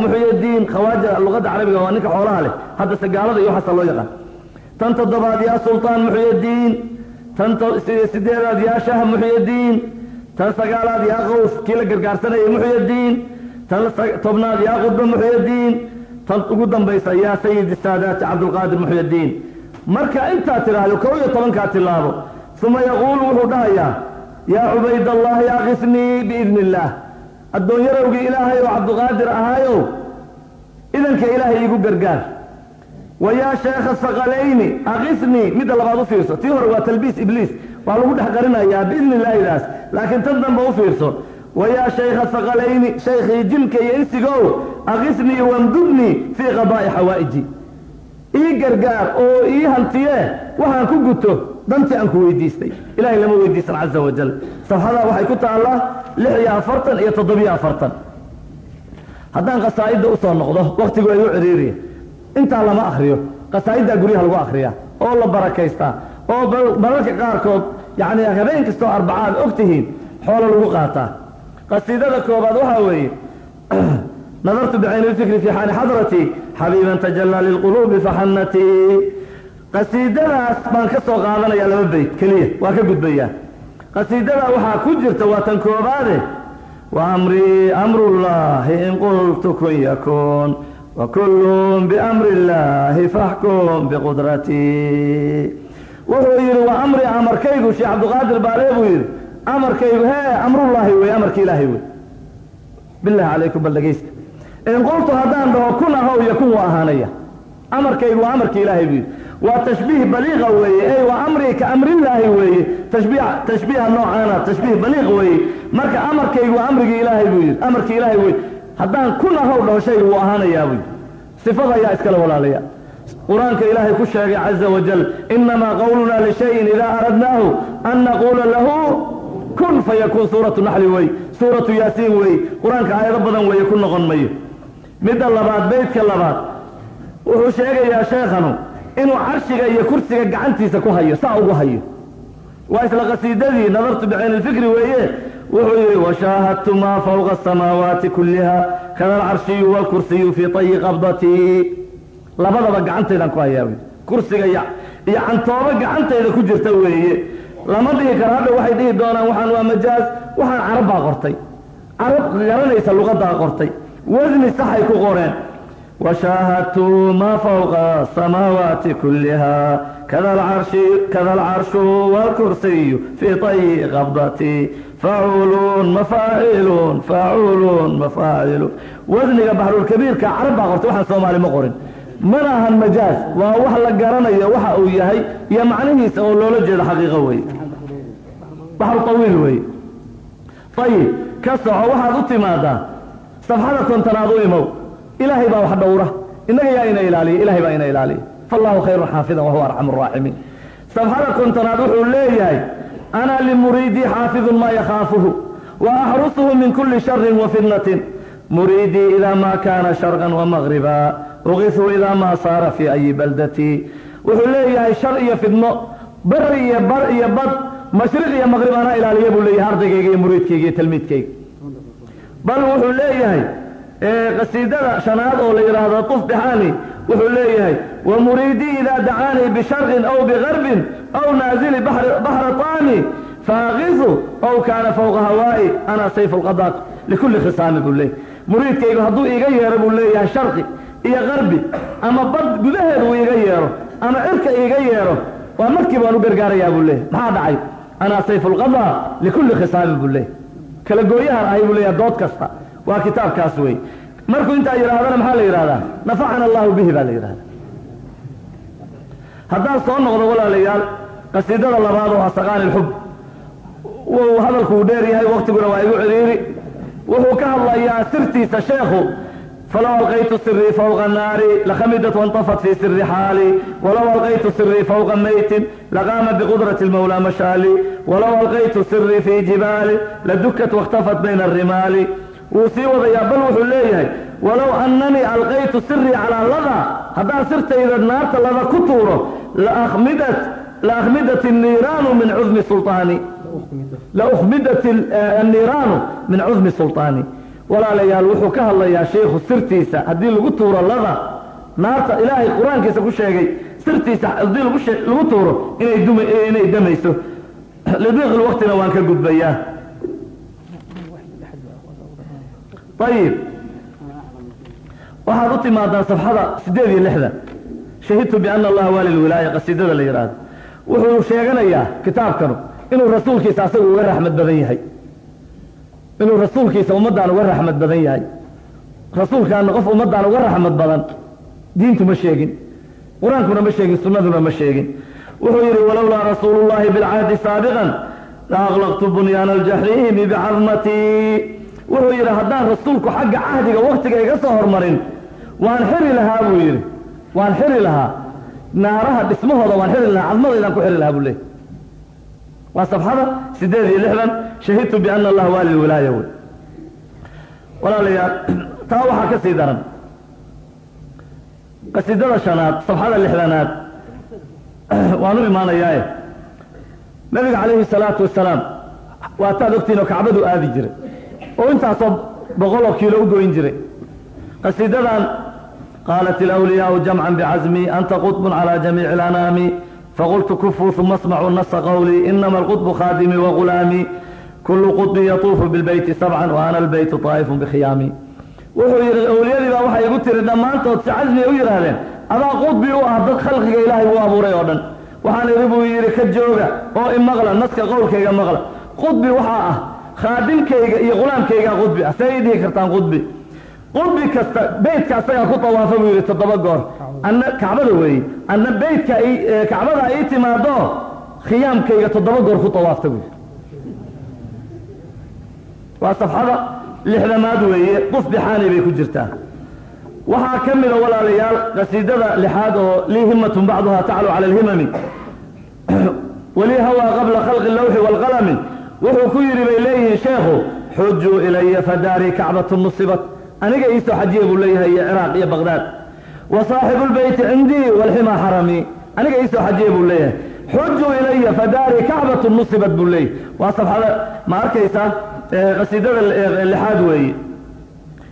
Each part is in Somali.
muxuyadiin khawaaja luqadda carabiga waa ninka xoolaha leh. Hadda sagaalada iyo waxaasa loo yaqaan. Tan toddobaad yaa sultaan muxuyadiin tan sideedaad yaa shah muxuyadiin tan sagaalaad yaa qaws kii la gargaarsanayay muxuyadiin tan tobnaad yaa qudba muxuyadiin tan ugu dambaysa yaa sayidi saadaati cabdulqaadir muxuyadiin marka intaa tidhaahdo kow iyo tobankaa tilaabo uma yaquulu wuxuu dhahayaa yaa cubaydallahi akisnii biidni illaah addoonyarowgii ilaahay oo cabduqaadir ahaayow idanka ilaahay iigu gargaar. Wa yaa sheekha saqalayni akisnii midda labaad u fiirso. Tii hore waa talbiis ibliis. Waa lagu dhex qarinayaa biidni illaahidaas laakiin tan dambe u fiirso. Wa yaa shaykha saqalayni shaykhii jinka iyo insigow akisnii wamdubnii fii qadaa'i xawaa'iji ii gargaar oo ii hantiye waxaan ku guto dantii aan ku weydiistay. Ilahay lama weydiisan caza wajal safxadaa waxay ku taallaa lix iyo afartan iyo toddobiyo afartan. Haddaan qasaa'idda u soo noqdo waktigu ay u ciriiriya intaa lama akriyo qasaa'iddaa guryaha lagu akriyaa oo la barakaystaa oo mararka qaarkood yacni habeen kastoo arbacaad og tihiin xoolo lagu qaataa. Qasiidada koobaad waxaa weeye nadartu bicayni lfikri fii xaali xadratii xabiiban tajallaa lilquluubi faxannatii qasiidadaas baan ka soo qaadanaya laba beyt keliya waa ka gudbayaa qasiidada waxaa ku jirta waa tan koobaade wa amrii amrullaahi in qultu kun yakun wa kullun biamri illaahi faxkum biqudratii wuxuu yidhi wa amri amarkaygu sheekh cabdiqaadir baale buu yidhi amarkaygu hee amrullaahi wey amarka ilaahay wey bilahi calaykum bal dhegaysta in qultu haddaan dhaho kun ahow yakun waa ahaanaya. Amarkaygu waa amarka ilaahay buu waa tashbiih baliiqa weeye. Ey waa amrii ka weeye. Tashbiiha noocaana tashbiih baliiq weeye. Marka amarkaygu waa amrigii ilaahay buu yidhi amarkii ilaahay wey haddaan kun ahow dhaho shaygu wuu ahaanayaa buu yidhi sifada ayaa iskala walaalaya qur'aanka ilaahay ku sheegay caza wajal inamaa qawlunaa lishayin idaa aradnaahu an naquula lahu kun fayakuun suuratu naxli wey suuratu yaasiin wey qur'aanka aayado badan weeye ku noqon mayo midda labaad beydka labaad. Wuxuu sheegayaa sheekhanu inuu carshiga iyo kursiga gacantiisa ku hayo saa ugu hayo. Waa isla qasiidadii nadartu bicayni lfikri weeye. Wuxuu yidhi washaahadtu maa fawqa asamaawaati kulliha kada alcarshiyu waalkursiyu fii tayi qabdatii labadaba gacantaydaan ku hayaa kursiga iyo cantoobo gacantayda ku jirta weeye. Lama dhihi karo hadha waxay dhihi doonaan waxaan waa majaaz waxaan carab baa qortay. Carab garanaysa luqadaa qortay wasni saxay ku qoreen. Washaahadtu maa fawqa asamaawaati kulliha kada alcarshu waalkursiyu fii tayi qabdatii facuuluun mafaaciluun facuuluun mafaaciluun wasniga baxrulkabiirka carab baa qortay waxaan soomaali ma qorin. Mana ahan waa wax la garanayo waxa uu yahay iyo macnihiisa oo loola jeedo xaqiiqo weeye baxru weeye ayib ka soco waxaad u timaadaa safxada kontonaad u imow. Ilaahay baa wax dhowra. Innaga yaa ina ilaaliya ilahay baa ina ilaaliya faallahu khayrun xaafidan wahuwa arxamu araaximiin safxada kontonaad wuxuu leeyahay ana limuriidii xaafidun maa yakhaafuhu wa axrusuhu min kulli sharin wa fitnatin. Muriidii idaa maa kaana sharqan wamaqriba uqisu idaa maa saara fii ayi baldatii wuxuu leeyahay shar iyo fidno bari iyo bar iyo bad mashriq iyo maqrib anaa ilaaliya buu leeyahay ardaygayga iyo muriidkayga iyo talmiidkayga bal wuxuu leeyahay qasiidada shanaad oo la yidhaahdo tufdixaani wuxuu leeyahay wa muriidii idaa dacaanii bisharqin aw bigarbin aw naazili baxra taani faaqisu aw kaana fawqa hawaa'i. Ana sayf lqada likulli khisaami buu leeyahay. Muriidkaygu hadduu iiga yeero buu leeyahay sharqi iyo qarbi ama bad gudaheedu uu iiga yeero ama cirka iiga yeero waa markii baan u gargaarayaa buu leeyahy maxaa dhacay? Anaa sayf lqada likulli khisaami buu leeyahy kala gooyahan ahay buu leeyahay dood kasta. Waa kitaabkaas wey markuu intaa yidhaahdana maxaa la yidhahdaa nafacana allahu bihi baa la yidhahdaa haddaan soo noqdo walaalayaal qasiidada labaad oo asaqaani lxub wuu hadalku uu dheer yahay waktiguna waa igu ciriiri. Wuxuu ka hadlayaa sirtiisa sheekhu falow alqaytu sirii fawqa naari lakhamidat wantafat fii siri xaali walow alqaytu sirii fawqa maytin laqaama biqudrati lmawlaa mashaali walow alqaytu sirii fii jibaali ladukat wakhtafat bayna arimaali wuu sii wadayaa bal wuxuu leeyahay walow annanii alqaytu sirii calaa lada haddaan sirtayda naarta lada ku tuuro laamidat laakhmidat niiraanu min cudmi sulطaani laukhmidat anniiraanu min cudmi sulطaani walaalayaal wuxuu ka hadlayaa sheikhu sirtiisa haddii lagu tuuro lada. Naarta ilaahay qur'aankiisa ku sheegay sirtiisa haddii lagu tuuro inay inay damayso. Lidiiqi waqtina waan ka gudbayaa. Ayib waxaad u timaadaan safxada siddeed iyo lixdan shahidtu biana allaha waali lwilaaya qasiidada la yidhaahdo wuxuu sheeganayaa kitaabkanu inuu rasuulkiisa asagu uga raxmad badan yahay inuu rasuulkiisa ummaddaan uga raxmad badan yahay. Rasuulkaana qof ummaddaan uga raxmad badan diintu ma sheegin qur'aankuna ma sheegin sunnaduna ma sheegin. Wuxuu yidhi walowlaa rasuulu llahi bilcahdi saabiqan la aklaqtu bunyaana aljaxiimi bicadmatii wuxuu yidhi haddaan rasuulku xagga cahdiga waktiga iga soo hormarin waan xiri lahaa buu yidhi. Waan xiri lahaa. Naaraha dhismahooda waan xiri lahaa cadmadaydaan ku xiri lahaa buu leey waa safxada sideed iyo lixdan. Shahidtu biana allaha waali wilaaya wey walaalayaal taa waxaa ka sii daran. Qasiidada shanaad safxada lixdanaad waanu imaanayaae nabiga calayhi salaatu wasalaam waataad ogtiin oo kacbadu aadi jiray oo intaasoo boqol oo kiilo u goyn jiray qasiidadan qaalat ilawliyaau jamcan bicasmi anta qudbun calaa jamiici alanaami فقلت kufuu ثم asmacuu nasa qowlii inama alqudbu khaadimii wagulaamii kullu qudbin يطوف bilbeyti سبعا wa ana albeytu taa'ifun bikhiyaamii wuxuu yidhi awliyadii baa waxay igu tiri dhammaantood si casmiya u yidhaahdeen adaa qudbi u ah dad khalqiga ilaahay u abuuray oo dhan waxaan idhi buu yidhi ka jooga oo imaqla naska qowlkayga maqla qudbi waxaa ah khaadimkayga iyo qulaamkaygaa qudbi kasta beytka asagaa ku tawaafa buu yidhi toddoba goor. Anna kacbada weeye. Anna beytka kacbada ii timaado khiyaamkayga toddoba goor ku tawaafta buu yidhi. Waa safxada lixdamaad weeye quf bixaani bay ku jirtaa. Waxaa ka mida walaalayaal qasiidada lixaad oo lii himatun bacduha taclu cala alhimami. Walii hawaa qabla khalqi lawxi waalqalami wuxuu ku yidhi bay leeyihiin sheekhu xujuu ilaya fadaarii kacbatu nusibat aniga iisoo xajiya buu leeyahay iyo ciraaq iyo baqdaad wa saaxibu lbeyti cindii walximaa xarami aniga iisoo xajiya buu leeyahay. Xujuu ilaya fadaarii kacbatu nusibat buu leeyahay. Waa safxada ma arkaysaa qasiidada lixaad weeye.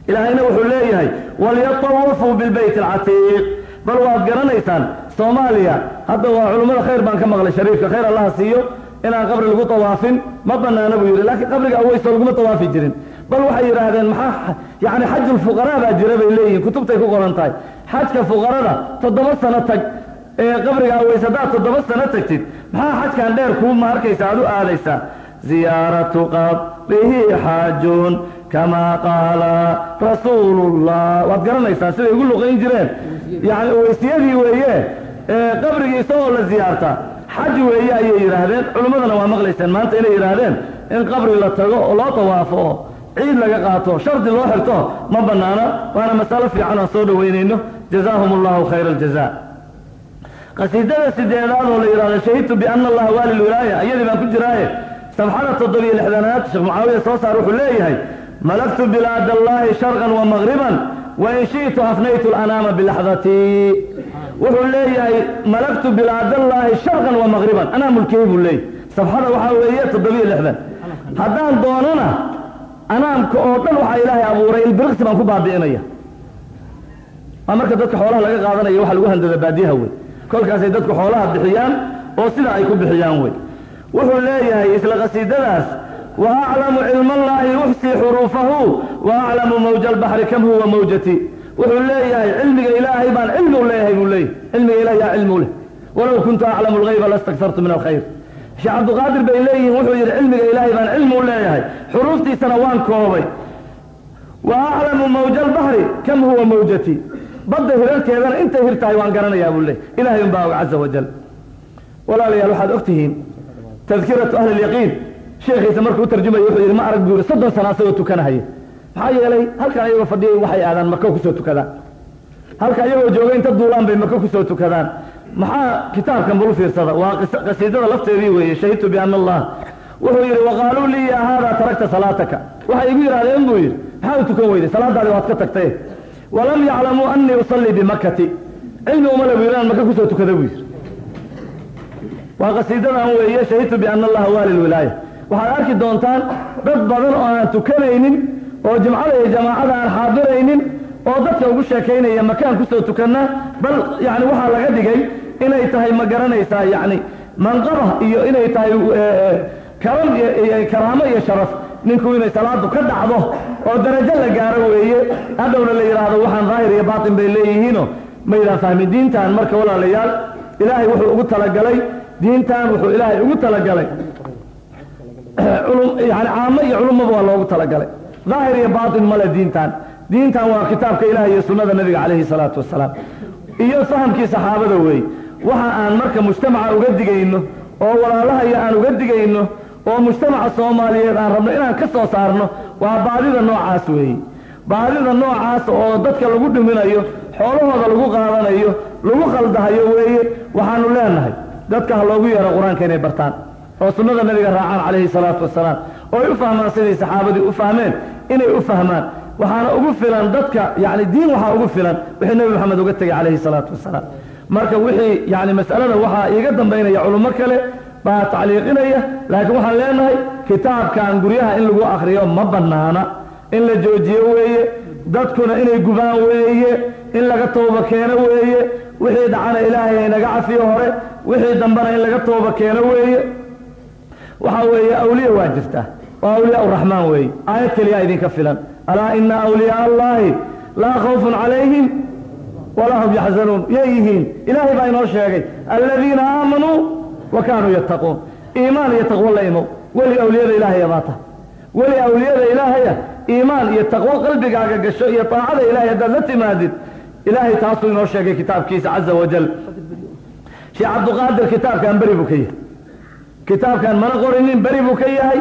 Ilaahayna wuxuu leeyahay walyatawafuu bilbeyt alcatiiq bal waad garanaysaan soomaaliya hadda waa culummada khayr baan ka maqlay shariifka khayr allaha siiyo inaan qabri lagu tawaafin ma banaana buu yidhi. Laakiin qabriga aweyso laguma tawaafi jirin bal waxay yidhaahdeen maxaa yani xaju lfuqaraa baa jira bay leeyihiin kutubtay ku qoran tahay. Xajka fuqarada toddoba sano tag ee qabriga aweys haddaad toddoba sano tagtid. Maxaa xajkan dheer kuu ma arkaysa aad u aadaysaa? Ziyaaratu qabrihi xaajun kamaa qaala rasuulullah. Waad garanaysaan siday ugu luqayn jireen. Yani weysiyadii weeye qabrigii isagoo la ziyaarta. Xaj weeye ayay yidhaahdeen. Culimmadana waa maqlayseen maanta inay yidhaahdeen in qabri la tago oo loo tawaafo ciid laga qaato shardi loo xirto ma banaana waana masalo fiican aan soo dhoweynayno jazaahum allahu khayra aljaza qasiidada sideedaad oo la yidhahdo shahidtu biana allaha waali ayadii baan ku jiraaye safxada toddobiyo lixdanaad sheekh mucaawiya soo saar wuxuu leeyahay malaktu bilaad allahi sharqan wa maqriban wain shi'tu afnaytu lanaama bilaxdatii wuxuu leeyahay malaktu bilaadallaahi sharqan wa maqriban anaa mulkiyey buu leeyahy safxada waxaa weeye toddobiyo lixdan. Haddaan doonana anaamka oo dhan waxaa ilaahay abuuray ilbiriqsi baan ku baabi'inaya. Waa marka dadka xoolaha laga qaadanayo waxa lagu handada baadiyaha wey kolkaasay dadku xoolaha bixiyaan oo sida ay ku bixiyaan wey wuxuu leeyahay isla qasiidadaas wa cilma allaahi uxsii xuruufahu wa mawja albaxri kam huwa mawjati. Wuxuu leeyahay cilmiga ilaahay baan cilmi u leeyahay buu leeyahy cilmiga ilahay yaa cilmi u leh. Walow kuntu aclamu algayba lastaktartu min alkhayr sheekh cabdiqaadir bay leeyihiin wuxuu yidhi cilmiga ilaahay baan cilmi u leeyahay. Xuruuftiisana waan koobay. Wa aclamu mawja albaxri kam huwa mawjati? Badda hirarkeedana intay hir tahay waan garanayaa buu leeyahy ilahay un baa og caza wajal walaalayaal waxaad og tadkiratu ahli lyaqiin sheekhiisa markuu u tarjumaya wuxuu yidhi ma arag buu yidhi soddon sana asagoo tukanahaya maxaa yeelay halkan ayagoo fadhiyay waxay aadaan maka ku soo tukadaan. Halka ayagoo jooga inta duulaan bay maka ku soo tukadaan maxaa kitaabkan bal u fiirsada? Waa qasiidada lafteedii weeye shahidtu biana allah wuxuu yidhi waqaaluu lii yaa haadaa tarakta salaataka. Waxay igu yidhahdeen buu yidhi maxaa u tukan weyday? Salaadaadi waad ka tagtay. Walam yaclamuu anii usallii bimakati cilmi umale buu yidhi maka ku soo tukada buu yidhi. Waa qasiidadan weeye shahidtu biana allaha waali waxaad arki doontaan dad badan oo aan tukanaynin oo jimcada iyo jamaacada aan xaadiraynin oo dadka ugu sheekaynaya makaan ku soo tukanna bal yani waxaa laga dhigay inay tahay ma garanaysaa yani manqaba iyo inay tahay karam karaamo iyo sharaf ninku inay salaadu ka dhacdo oo darajo la gaaro weeye hadhowna la yidhaahdo waxaan daahir iyo baatin bay leeyihiino. Maydaan fahmin diintan marka walaalayaal ilaahay wuxuu ugu talagalay diintan wuxuu ilaahay ugu talagalay. Yani caamo iyo culummaba waa loogu talagalay. Daahir iyo baatin male diintan diintan waa kitaabka ilahay iyo sunnada nabiga calayhi salaatu wasalaam. Iyo fahamkii saxaabada weeye waxa aan marka mujtamaca uga digayno oo walaalahaya aan uga digayno oo mujtamaca soomaaliyeed aan rabno inaan ka soo saarno waa baadida noocaas weeye baadida noocaas oo dadka lagu dhiminayo xoolahooda lagu qaadanayo lagu khaldahayo weeye waxaanu leenahay dadka ha loogu yeero qur'aanka inay bartaan. Oo sunnada nabiga raacaan calayhi salaatu wasalaam oo ay u fahmaan siday saxaabadii u fahmeen inay u fahmaan. Waxaana ugu filan dadka yani diin waxaa ugu filan wixii nebi maxamed uga tegay calayhi salaatu wasalaam marka wixii yani mas'alada waxaa iiga dambaynaya culummo kale baa tacliiqinaya laakiin waxaan leenahay kitaabkan guryaha in lagu akriyo ma bannaana. In la joojiyo weeye dadkuna inay gubaan weeye in laga tooba keeno weeye wixii dhacana ilaahay haynaga cafiyo hore wixii dambena in laga tooba keeno weeye. Waxaa weeye awliya waa jirtaa waa awliyaa uraxmaan weeye. Aayad keliyaa idinka filan. Alaa ina awliyaa allahi laa khawfun calayhim walaa hum yaxzanuun. Yay yihiin. Ilaahay baa inoo sheegay aladiina aamanuu wa kaanuu yattaquun. Iimaan iyo taqwo la imow weli awliyada ilaahaya baa tahay. Weli awliyada ilaahaya iimaan iyo taqwo qalbigaaga gasho iyo taacada ilahay haddaad la timaadid. Ilaahay taasuu inoo sheegay kitaabkiisa caza wajal sheekh cabduqaadir kitaabkan beri buu ka yahay. Kitaabkan mana qorinin beri buu ka yahay.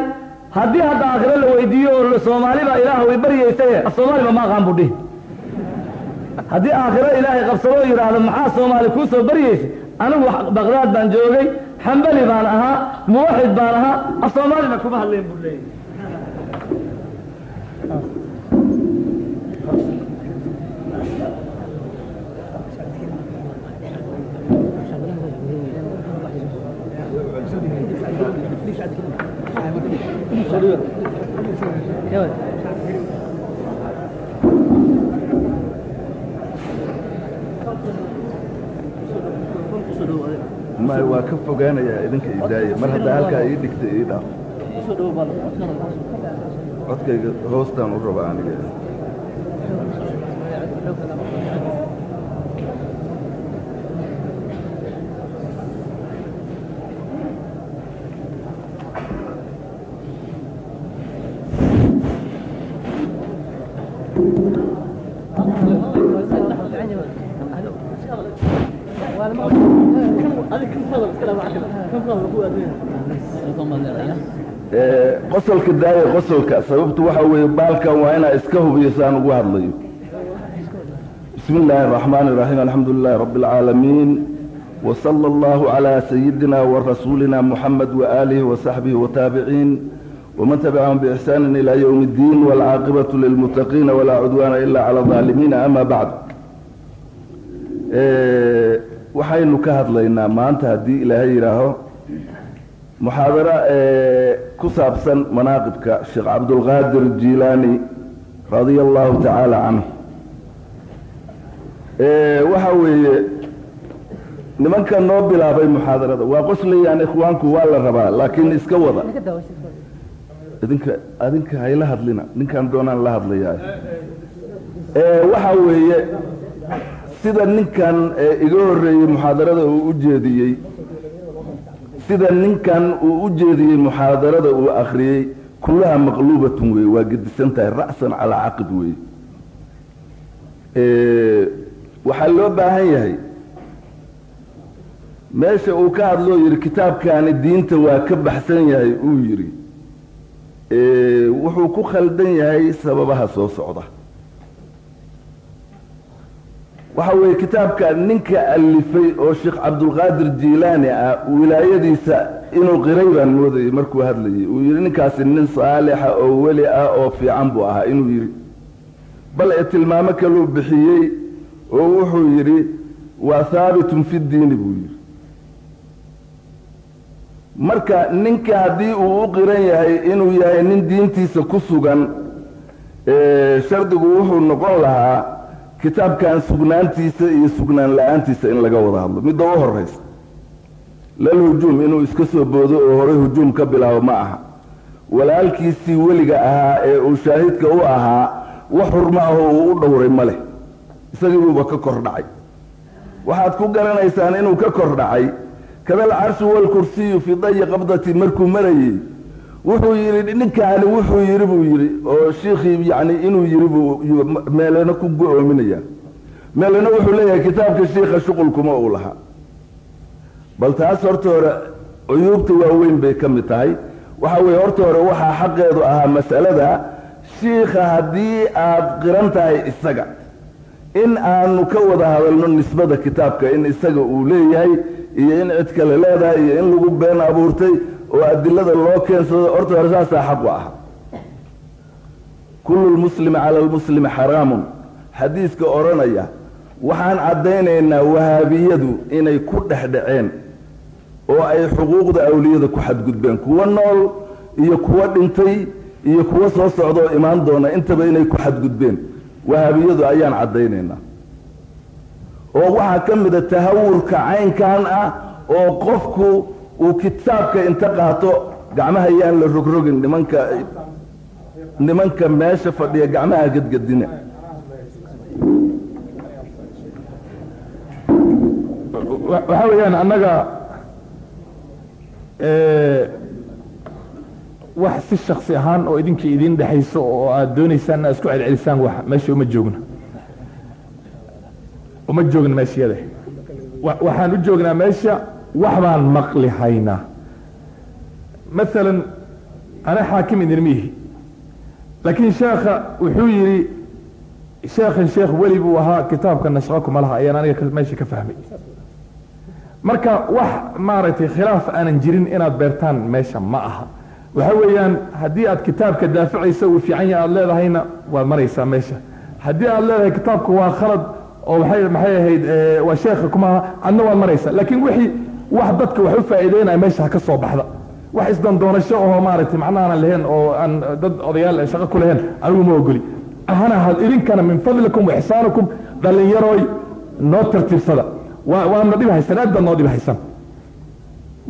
Haddii hadda aakhiro la weydiiyo oo soomaalibaa ilaah way baryaysaye af soomaaliba ma aqaan buu dhihi هذه آخرة إلهي قبصره يراه المحاس ومالكوس وبريش أنا بغداد بان جوغي حنبلي بانها موحد بانها الصومالي ما كبه اللي يقول لي Yeah. May waa ka fogaanayaa idinka idaaya mar haddaa halkaa ii dhigta ii dhaaf codkayga hoostaan u raba aniga qosolka daaya qosolka sababtu waxa weeye baalkan waa inaa iska hubiyo saan ugu hadlayo. Bismi illaahi araxmaan iraxiim alxamdu lilahi rabbi alcaalamiin wsala allahu calaa sayidina warasuulina muxamed waaalihi wasaxbihi wataabiciin waman tabicahum biixsaanin ilaa yowmi اddiin waalcaaqibatu lilmuttaqiina walaa cudwaana ila cala alظaalimiina ama bacd waxaynu ka hadlaynaa maanta haddii ilaahay yidhaaho muxaadaro ku saabsan manaaqibka sheekh cabdulqaadir jilaani radia allahu tacaala canhu. Waxa weeye nimanka noo bilaabay muxaadarada waa qoslayaan ikhwaanku waa la rabaa laakiin iska wada. Idinka adinka hayla hadlina ninkan doonaan la hadlayaa. Waxa weeye sida ninkan iga horreeyey muxaadarada uu u jeediyey sida ninkan uu u jeediyey muxaadarada uu akhriyey kullaha maqluubatun weye waa gedisan tahay ra'san calaa caqid weye waxaa loo baahan yahay meesha uu ka hadloo yidhi kitaabkaani diinta waa ka baxsan yahay uu yidhi wuxuu ku khaldan yahay sababaha soo socda waxa weeye kitaabka ninka alifay oo sheekh cabdulqaadir jilaani ah wilaayadiisa inuu qiray baan moodayay markuu hadlayay. Uu yidhi ninkaasi nin saalixa oo weli ah oo fiican buu ahaa inuu yidhi. Bal ee tilmaamo kaluu bixiyey oo wuxuu yidhi waa haabitun fi diini buu yidhi. Marka ninka haddii uu u qiran yahay inuu yahay nin diintiisa ku sugan shardigu wuxuu noqon lahaa kitaabkan sugnaantiisa iyo sugnaan la'aantiisa in laga wada hadlo. Midda u horeysa lal hujuum inuu iska soo boodo oo horey hujuum ka bilaabo ma aha. Walaalkiisii weliga ahaa ee uu shaahidka u ahaa wax xurmo ahoo uu u dhowray ma leh. Isagiibuuba ka kor dhacay waxaad ku garanaysaan inuu ka kor dhacay kadal carshu walkursiyu fii dayi qabdati markuu marayey wuxuu yidhi ninkaani wuxuu yidhi buu yidhi oo shiikhii yani inuu yidhi buu meelena ku go-oominaya. Meelena wuxuu leeyahay kitaabka shiikha shuqulkuma uu lahaa. Bal taas horta hore cuyuubta waaweyn bay ka mid tahay. Waxa weeye horta hore waxaa xaqeedu ahaa mas'alada shiikha haddii aad qiran tahay isaga. In aanu ka wada hadalno nisbada kitaabka in isaga uu leeyahay iyo in cid kale leedahay iyo in lagu been abuurtay oo adilada loo keensado horta hore saasaa xaqu ah. Kullu lmuslimi cala lmuslimi xaraamun. Xadiiska odhanaya waxaan caddaynaynaa wahaabiyadu inay ku dhexdhaceen oo ay xuquuqda awliyada ku xadgudbeen kuwo nool iyo kuwo dhintay iyo kuwo soo socda oo imaan doona intaba inay ku xadgudbeen. Wahaabiyadu ayaan caddaynaynaa oo waxaa ka mida tahawurka caynkan ah oo qofku uu kitaabka inta qaato gacmaha yaan la rogrogin nimanka nimanka meesha fadhiya gacmaha gedgedina waxaa weeyaan annaga wax si shaksi ahaan oo idinka idin dhexayso oo aad doonaysaan inaad isku celcelisaan wax meesha uma joogno uma joogno meeshayada waxaan u joognaa meesha wax baan maqli haynaa maalan ana xaakim idin miihi laakiin sheekha wuxuu yidhi sheekhan sheekh weli buu ahaa kitaabka nashqa kuma laha ayaan aniga meesha ka fahmay. Marka wax maaragtay khilaaf aanan jirin inaad beertaan meesha ma aha. Waxa weeyaan haddii aad kitaabka daaficaysa uu fiican yahay aad leedahayna waad maraysaa meesha. Haddii aad leedahay kitaabku waa khalad oo maxay ahayd waa sheekha kumaha adna waad maraysaa. Laakiin wixii wax dadka wax u faa'iideynaya meesha ha ka soo baxda. Wax isdandoonasho oo maaragtay macnahaanan lahayn oo aan dad odayaal shaqo ku lahayn anigu ma ogoli. Ahana had idinkana min fadlikum wa ixsaanukum dhallinyarooy noo tartiibsada. Waa waadna dhib haysan aad baad noo dhib haysan.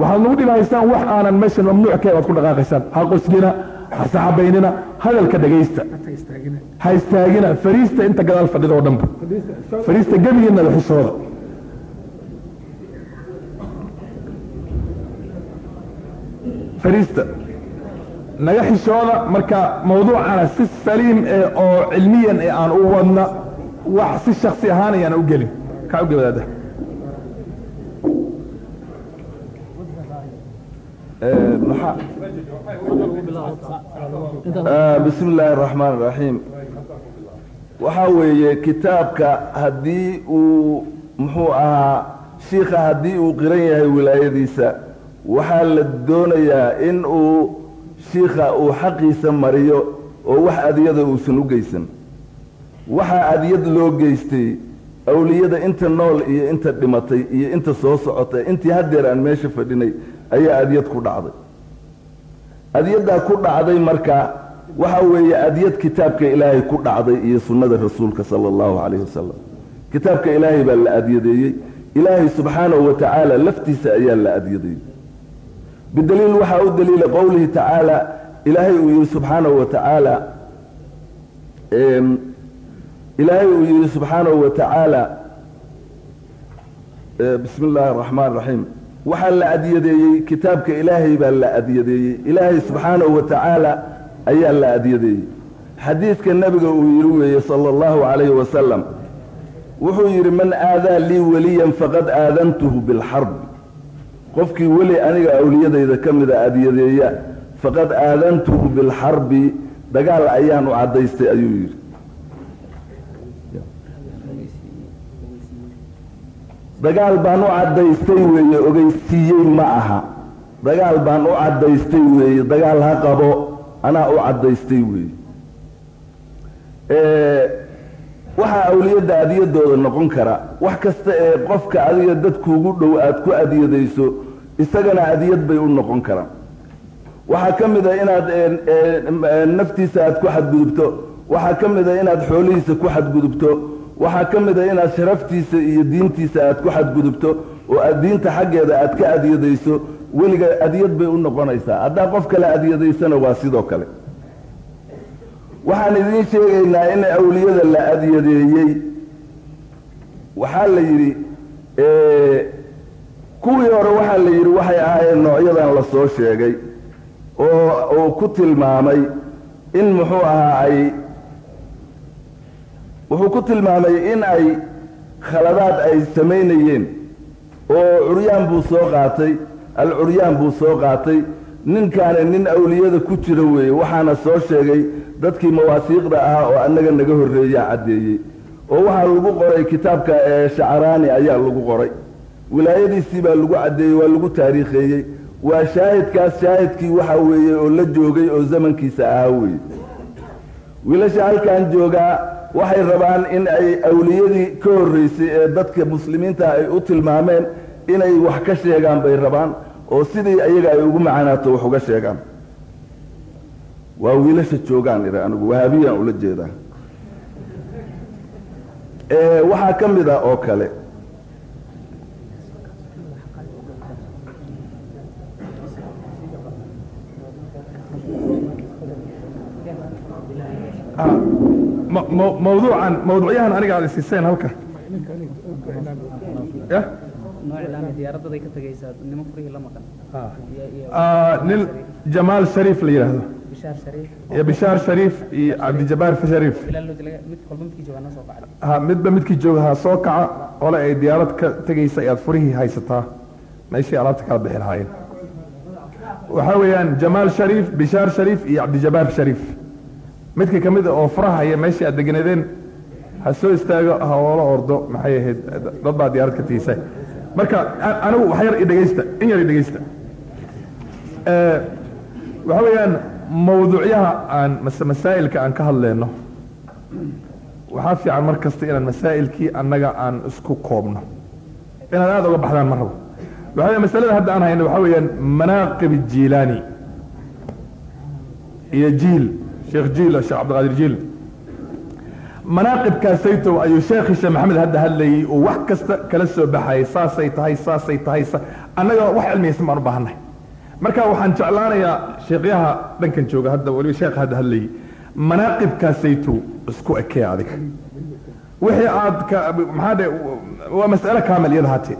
Waxaad nagu dhib haysaan wax aanan meeshan mamnuuc ka waad ku dhaqaaqaysaan. Ha qosgina ha saxabaynina hadalka dhegaysta ha istaagina. Fariista inta gadaal fadhida oo dhanba fariista gebigiina xishooda fariista. Naga xishooda marka mawduucana si saliim ee oo cilmiyan ee aan u wadna wax si shaksi ahaan ayaan u gelin. Kaa uge wadaada bismi illaahi araxmaan iraxiim waxaa weeye kitaabka haddii uu muxuu ahaa shiikha haddii uu qiran yahay wilaayadiisa waxaa la doonayaa in uu shiikha uu xaqiisa mariyo oo wax adiyada uusan u geysan. Waxaa adiyad loo geystay awliyada inta nool iyo inta dhimatay iyo inta soo socotay intii haddeer aan meesha fadhinay ayaa adyad ku dhacday. Adyaddaa ku dhacday marka waxa weeye adyad kitaabka ilaahay ku dhacday iyo sunnada rasuulka sala allahu calayhi wasalam kitaabka ilaahay baa la adyadeeyey ilaahay subxaanahu wa tacaala laftiisa ayaa la adyadeeyey bidaliil waxaa u daliila qowlihi tacaala ilaahay uu yihi subxaanahu wa tacaala ilaahay uu yihi subxaanahu wa tacaala bismi illaahi araxmaan raxiim waxaa la adyadeeyey kitaabka ilaahay baa la adyadeeyey ilaahay subxaanahu wa tacaala ayaa la adyadeeyey xadiidka nebiga uu yidhi weeye sala allahu calayhi wasalam wuxuu yidhi man aadaa lii weliyan faqad aadantuhu bilxarb qofkii weli aniga awliyadayda ka mida adyadeeya faqad aadantuhu bilxarbi dagaal ayaan u caddaystay ayuu yidhi. Dagaal baan u caddaystay weeye ogeysiiyey ma aha. Dagaal baan u caddaystay weeye dagaal ha qabo anaa u caddaystay weeye waxaa awliyadda adiyadooda noqon kara wax kasta ee qofka adiga dadkuugu dhow aad ku adiyadayso isagana adiyad bay u noqon karaan. Waxaa ka mid a inaad naftiisa aad ku xadgudubto waxaa ka mid a inaad xoolihiisa ku xadgudubto waxaa ka mid a inaad sharaftiisa iyo diintiisa aad ku xadgudubto oo aad diinta xaggeeda aad ka adyadayso weliga adyad bay u noqonaysaa. Haddaa qof kale adyadaysana waa sidoo kale waxaan idiin sheegaynaa in awliyada la adyadeeyey waxaa la yidhi kuwii hore waxaa la yidhi waxay ahaayeen noocyadan la soo sheegay oo uu ku tilmaamay in muxuu ahaa ay wuxuu ku tilmaamay in ay khaladaad ay samaynayeen oo curyaan buu soo qaatay alcuryaan buu soo qaatay. Ninkaani nin awliyada ku jira weeye waxaana soo sheegay dadkii mawaasiiqda ahaa oo annaga naga horreeyaa caddeeyey oo waxaa lagu qoray kitaabka ee shacraani ayaa lagu qoray. Wilaayadiisii baa lagu caddeeyey waa lagu taariikheeyey. Waa shaahidkaas shaahidkii waxa weeye oo la joogay oo zamankiisa ahaa weeye. Wiilasha halkan joogaa waxay rabaan in ay awliyadii ka horraysay ee dadka muslimiinta ay u tilmaameen inay wax ka sheegaan bay rabaan oo sidii ayaga ay ugu macaanaato wax uga sheegaan waa wiilasha joogaan ira anigu wahaabiyaan ula jeedaa. Waxaa ka mid ah oo kale. Mawduucan mawduucyahan aniga aad isiiseen halka ya diyaaradaday ka tagaysaa nimo furihii la maqan. Nin jamaal shariif la yidhaahdo iyo bishaar shariif iyo cabdijabaar shariif. Ha midba midkii jooga ha soo kaca qole ay diyaarad ka tegaysa ayaad furihii haysataa. Meeshii alaabta kala bixi lahaayeen. Waxaa weeyaan jamaal shariif bishaar shariif iyo cabdijabaar shariif. Midka ka mid a oo furahaya meeshii aad deganeedeen ha soo istaago ha oola ordo maxay ahayd? Dad baa diyaarad ka tegeysa marka anigu wax yar idhegaysta in yar idhegaysta waxa weeyaan mawduucyaha aan masaa'ilka aan ka hadleyno waxaa fiican mar kasta inaan masaa'ilkii annaga aan isku koobno. Inaad aada uga baxdaan ma rabo waxa weya masalada hadda aan hayno waxaa weeyaan manaaqib jiilaani. Iyo jiil sheekh jiil sheekh cabdiqaadir jiil manaaqibkaasaytow ayuu sheekh maxamed hadda hadlayey oo wax kasta kala soo baxayay saasay tahay saasay tahay annaga wax cilmiyaysan baan u baahannahay marka waxaan jeclaanayaa sheekyaha dhankan jooga hadda waliba sheekha hadda hadlayey manaaqibkaasaytow isku ekee adiga. Wixii aad maxaa dhe waa mas'ale kaamil iyada hatee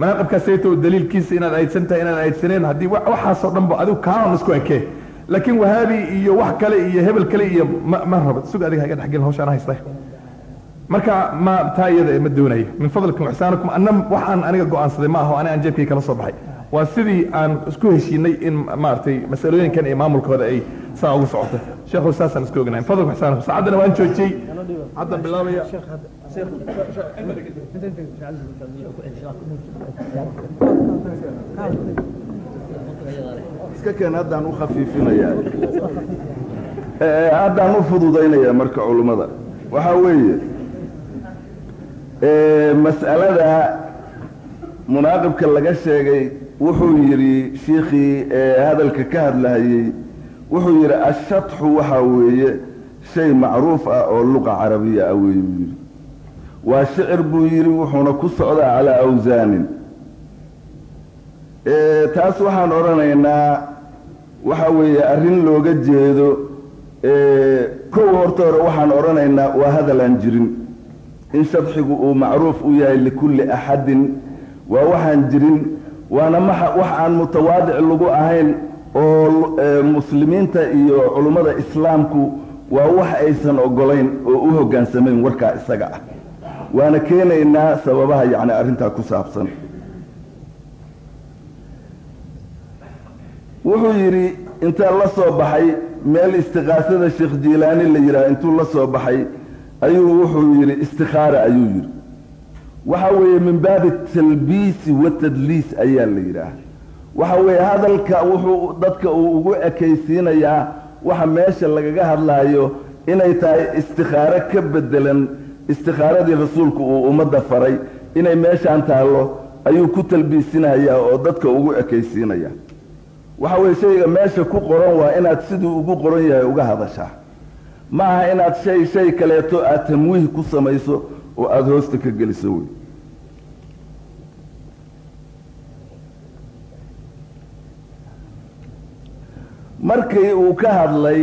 manaaqibkaasaytow daliilkiisa inaad aydsan tahay inaad aydsaneen haddii waxaasoo dhan ba adigu kaanan isku ekee laakiin wahaabi iyo wax kale iyo hebel kale iyo ma raba. Sug adiga haga dhexgelin hawshaan haysta marka ma taa iyada ma doonayo. Min fadlikum ixsaanakum anna waxaan aniga go'aansaday ma aho ani aan jeebkay kala soo baxay. Waa sidii aan isku heshiinay in maaragtay masalooyinkan iyo maamulkooda ay saa ugu socota sheekhu saasaan isku ognahay min fadlikum ixsaanakum saacaddana waan joojiyey. Haddan bilaabaya iska keen haddaan u khafiifinayaa. Haddaan u fududaynayaa marka culummada waxaa weeye mas'alada munaaqibka laga sheegay wuxuu yidhi shiikhii hadalka ka hadlahayey wuxuu yidhi ashatxu waxaa weeye shay macruuf ah oo luqa carabiya ah weeye buu yidhi. Waa shicir buu yidhi wuxuuna ku socdaa calaa awsaanin taas waxaan odhanaynaa waxa weeye arrin looga jeedo. Kow horta hore waxaan odhanaynaa waa hadal aan jirin. In shadxigu uu macruuf u yahay likulli axadin waa waxaan jirin waana maxa wax aan mutawaadic lagu ahayn oo muslimiinta iyo culummada islaamku waa wax aysan ogolayn oo u hoggaansamayn warkaa isaga ah. Waana keenaynaa sababaha yacni arrintaa ku saabsan wuxuu yidhi intaa la soo baxay meel istiqaasada sheekh jiilaani la yidhaha intuu la soo baxay ayuu wuxuu yidhi istikhaara ayuu yidhi. Waxa weeye min baabi talbiisi watadliis ayaa la yidhaah waxa weeye hadalka wuxuu dadka uu ugu ekaysiinayaa waxa meesha lagaga hadlaayo inay tahay istikhaaro ka bedelan istikhaaradii rasuulku uu ummadda faray inay meeshaan taallo ayuu ku talbiisinayaa oo dadka ugu ekaysiinaya waxa weeye shayga meesha ku qoran waa inaad siduu ugu qoran yahay uga hadashaa ma aha inaad shay shay kaleeto aad tamwiih ku samayso oo aada hoosta ka geliso wey markii uu ka hadlay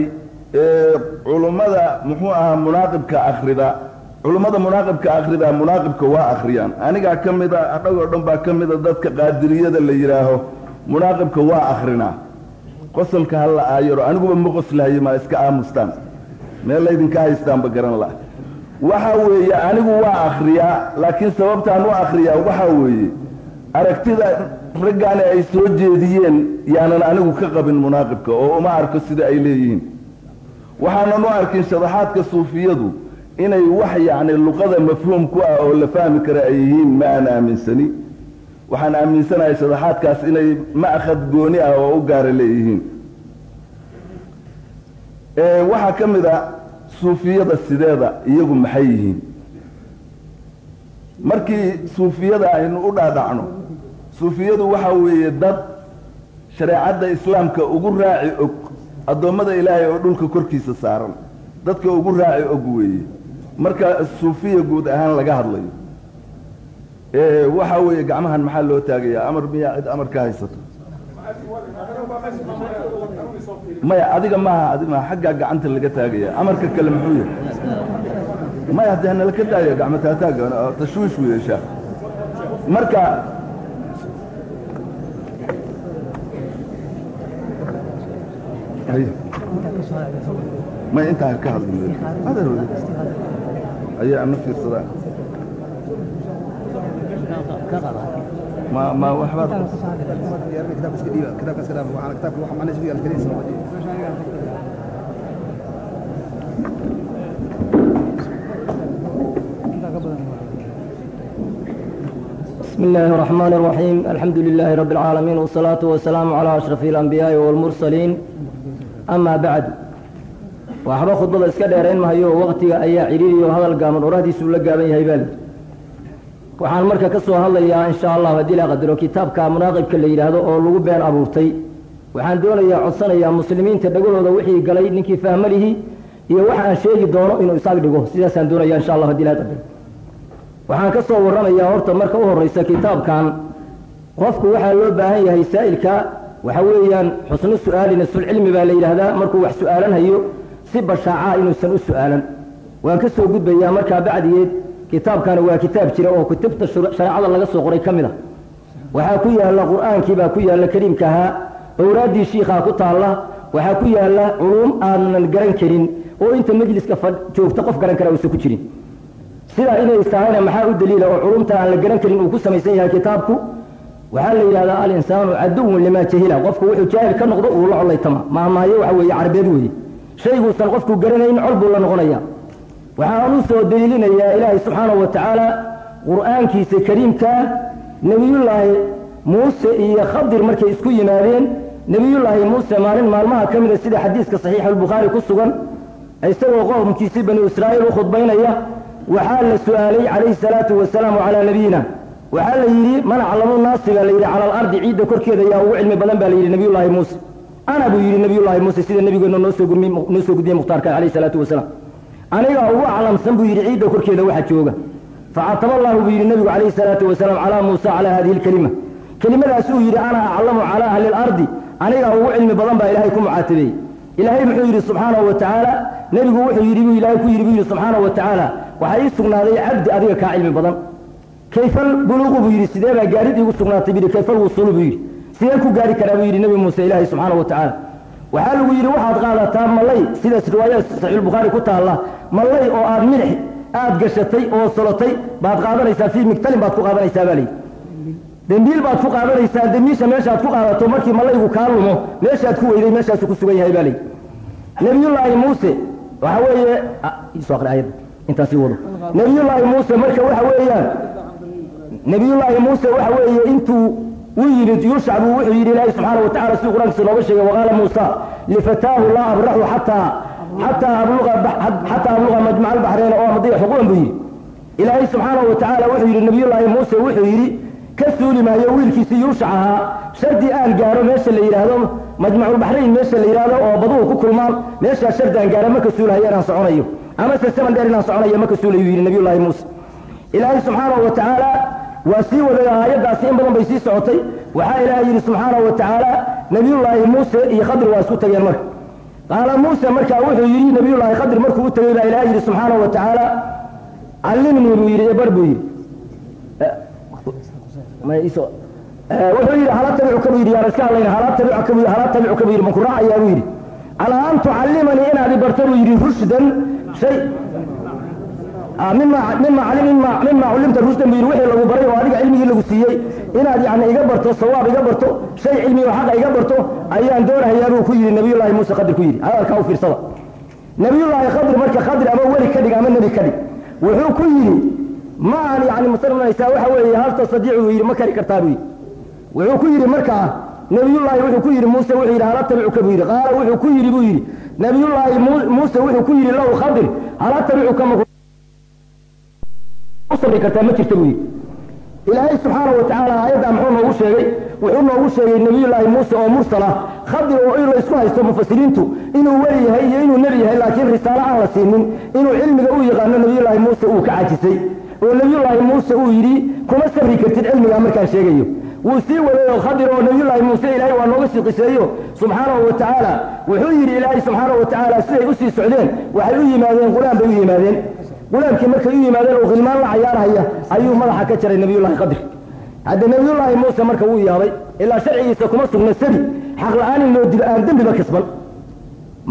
culummada muxuu ahaa munaaqibka akrida culummada munaaqibka akrida munaaqibka waa akhriyaan. Anigaa ka mida adhagoo dhan baa ka mida dadka qaadiriyada la yidhaaho munaaqibka waa akrinaa qosolka ha aayaro aniguba ma qoslahaye maa iska aamustaan. Meel laydinka haystaanba garan la. Waxa weeye anigu waa akriyaa laakiin sababtaan u akriyaa waxa weeye aragtida raggaani ay soo jeediyeen yaanan anigu ka qabin munaaqibka oo uma arko sida ay leeyihiin. Waxaanan u arkin shadaxaadka suufiyadu inay wax yacni luqada mafhuum ku ah oo la fahmi kara ay yihiin ma aan aaminsani waxaan aaminsanahay shadaxaadkaas inay ma'khad gooni ah oo u gaara leeyihiin. Waxaa ka mid a suufiyada sideeda iyagu maxay yihiin? Markii suufiyada aynu u dhaadhacno suufiyadu waxa weeye dad shareecadda islaamka ugu raaci og addoommada ilaahay oo dhulka korkiisa saaran dadka ugu raaci og weeye. Marka suufiya guud ahaan laga hadlayo waxa weeye gacmahan maxaa loo taagayaa amar miyaa cid amar ka haysato. Maya adiga maaha adi maaha. Xaggaa gacanta laga taagaya amarka kale muxuu yahay? Maya haddee nala ka daaya gacmo taataaga tashwiish weeye sheekh marka may intaa ka hadli. Ayaa ana fiirsadaan ما ما هو بسم الله الرحمن الرحيم. الحمد لله رب العالمين والصلاة والسلام على أشرف الأنبياء والمرسلين. أما بعد وحبا خطبة اسكدرين ما هي وقتي أي عريري وهذا القامر ورهدي سولة قابل هيبالي waxaan marka ka soo hadlayaa insha allahu haddii la qadaro kitaabka munaaqibka la yidhaahdo oo lagu been abuurtay. Waxaan doonayaa codsanayaa muslimiinta dhagahooda wixii galay ninkii fahmalihii iyo waxa aan sheegi doono inuu isaag dhigo. Sidaasaan doonaya insha allah haddii la qadaro. Waxaan ka soo warramayaa horta marka u horreysa kitaabkan qofku waxaa loo baahan yahay saa'ilka waxa weeyaan xusnu su'aali nasulcilmi baa la yidhaahdaa markuu wax su'aalanhayo si bashaaca inuusan u su'aalan. Waan ka soo gudbayaa markaa bacdigeed kitaabkani waa kitaab jira oo kutubta shareecada laga soo qoray ka mid a. Waxaa ku yaalla qur'aankiibaa ku yaalla kariimka ahaa awraaddii shiikhaa ku taalla waxaa ku yaalla culuum aanan garan karin oo inta majliska joogta qof garan kara uusan ku jirin. Sidaa inay tahayna maxaa u daliila oo culumta aan la garan karin uu ku samaysan yahay kitaabku? Waxaa la yidhahdaa alinsaanu caduwun limaa jahila. Qofku wuxuu jaahil ka noqdo uu la collaytama maahmaayo waxa weeye carabeed weeye. Shayguusan qofku garanayn col buu la noqonaya waxaan u soo daliilinayaa ilaahay subxaanahu wa tacaala qur'aankiisa kariimkaa nebiyullaahi muuse iyo khadir markay isku yimaadeen. Nebiyullaahi muuse maalin maalmaha ka mida sida xadiiska saxiixa albukhaari ku sugan isagoo qowmkiisii banu israa'iil u khudbaynaya waxaa la su'aalay calayhi salaatu wasalaamu calaa nabiyina waxaa la yidhi man aclamu naasi baa la yidhi cala alardi ciidda korkeeda yaa ugu cilmi badan baa la yidhi nebiyullaahi muuse. Ana buu yidhi nabiyullaahi muuse sida nebigeenna noo soo gudmiyey mukhtaarka calayhi salaatu wasalaam anigaa ugu aclamsan buu yidhi ciidda korkeeda waxa jooga. Facataba allahu buu yidhi nebigu calayhi salaatu wasalaam calaa muusa calaa hadihi alkelima kelimadaas uu yidhi ana aclamu calaa ahli alardi anigaa ugu cilmi badan baa ilaahay ku mucaatabeeyey ilaahay muxuu yidhi subxaanahu wa tacaala. Nebigu wuxuu yidhi buu ilaahay ku yidhi buu yidhi subxaanahu wa waxaa ii sugnaaday cabdi adiga kaa cilmi badan. Kayfal buluuqu buu yidhi sidee baa gaarid iigu sugnaatay? Buu yidhi kayfal wusuulu buu yidhi. Sideen ku gaari karaa? buu yidhi nebi muuse ilaahay subxaanahu wa waxaa lagu yidhi waxaad qaadataa mallay. Sidaas riwaayada saxiixulbukhaari ku taalla mallay oo aad milix aad gashatay oo solotay baad qaadanaysaa fii migtalin baad ku qaadanaysaa baa layidhi dembiil baad ku qaadanaysaa dembiisha meeshaad ku qaadato markii mallaygu kaa lumo meeshaad ku weyday meeshaasu ku sugan yahay baa layidhi nebiyullaahi muuse waxa weeye soo aqri ayadda intaan wado. Nebiyullaahi muuse marka waxa weeyaan nebiyullaahi muuse waxa weeye intuu u yimid yuushac buu wuxuu yidhi ilaahi subxaana wa tacala siduu qur'aankiisa nooga sheegay waqaala muusa lifataahu laa abraxu xataa xataa abluqa majmaca albaxreyna oo amadiya xuquban buu yidhi. Ilaahay subxaanahu wa wuxuu yidhi nebiyullaahi muuse wuxuu yidhi ka suuli maayo wiilkiisi yuushac ahaa shardi aan gaaro meesha la yidhaahdo majmaculbaxrayn meesha la yidhaahdo oo baduhu ku kulmaan meeshaa shardi aan gaaro ma ka suulahayo inaan soconayo amase saman dheer inaan soconayo ma ka suulayu yidhi nabiyullaahi muuse. Ilaahay subxaanahu wa waa sii waday aayaddaasi in badan bay sii socotay. Waxaa ilaahay yidhi subxaanahu wa tacaala nabiyullaahi muuse iyo khadir waa isku tageen marka. Qaala muuse markaa wuxuu yidhi nabiyullaahi khadir markuu u tegey baa ilaahay yidhi subxaanahu wa tacaala callimnii buu yidhi ebar buu yidhi. Wuxuu yidhi hala tabicuka buu yidhi yaan iska hadlayna hala tabicuka buu hala tabicuka buu yidhi raacayaa? buu yidhi. Calaa an tucallimanii inaad i barto buu yidhi rushdan shay mima mima cullimta rushdan buu yidhi wixii lagu baray oo adiga cilmigii lagu siiyey. Inaad yani iga barto sawaab iga barto shay cilmi oo xaqa iga barto ayaan doonahayaa buu ku yidhi nabiyullaahi muuse khadir ku yidhi. Hadalkaa u fiirsada. Nabiyullaahi khadir marka khadir ama weli ka dhig ama nebi ka dhig wuxuu ku yidhi ma aan yani musalmanaysaa waxa weeye hal tastadiicu buu yidhi ma kari kartaa buu yidhi. Wuxuu ku yidhi markaa nabiyullaahi wuxuu ku yidhi muuse wuxuu yidhi hala tabicuka buu yidhi. Qaala wuxuu ku yidhi buu yidhi nabiyullaahi muuse wuxuu ku yidhi lahu khadir hala tabicuka ma sabri kartaa ma jirta buu yidhi ilaahay subxaanahu wa tacaala aayaddaa muxuu noogu sheegay? Wuxuu noogu sheegay nabiyullaahi muuse oo mursal ah khadir oo in la haysto mufasiriintu inuu weli yahay iyo inuu nebi yahay laakiin risaalo aan la siinin inuu cilmiga u yaqaano nabiyullaahi muuse uu ka cajisay. Oo nabiyullaahi muuse uu yidhi kuma sabri kartid cilmigaa markaan sheegayo. Wuu sii waday oo khadir oo nabiyullaahi muuse ilaahay waa nooga sii qiseeyo. Subxaanahu wa tacaala wuxuu yidhi ilaahay subxaanahu wa tacaala siday u sii socdeen waxay u yimaadeen qulaam bay u yimaadeen qulaamkii markay u yimaadeen oo khilmaan la cayaarhaya ayuu madaxa ka jaray nabiyullaahi khadir hadda nabiyullaahi muuse marka wuu yaabay ilaa sharcigiisa kuma sugna sabi xaq la'aan in loo dilo aan dembiba kasban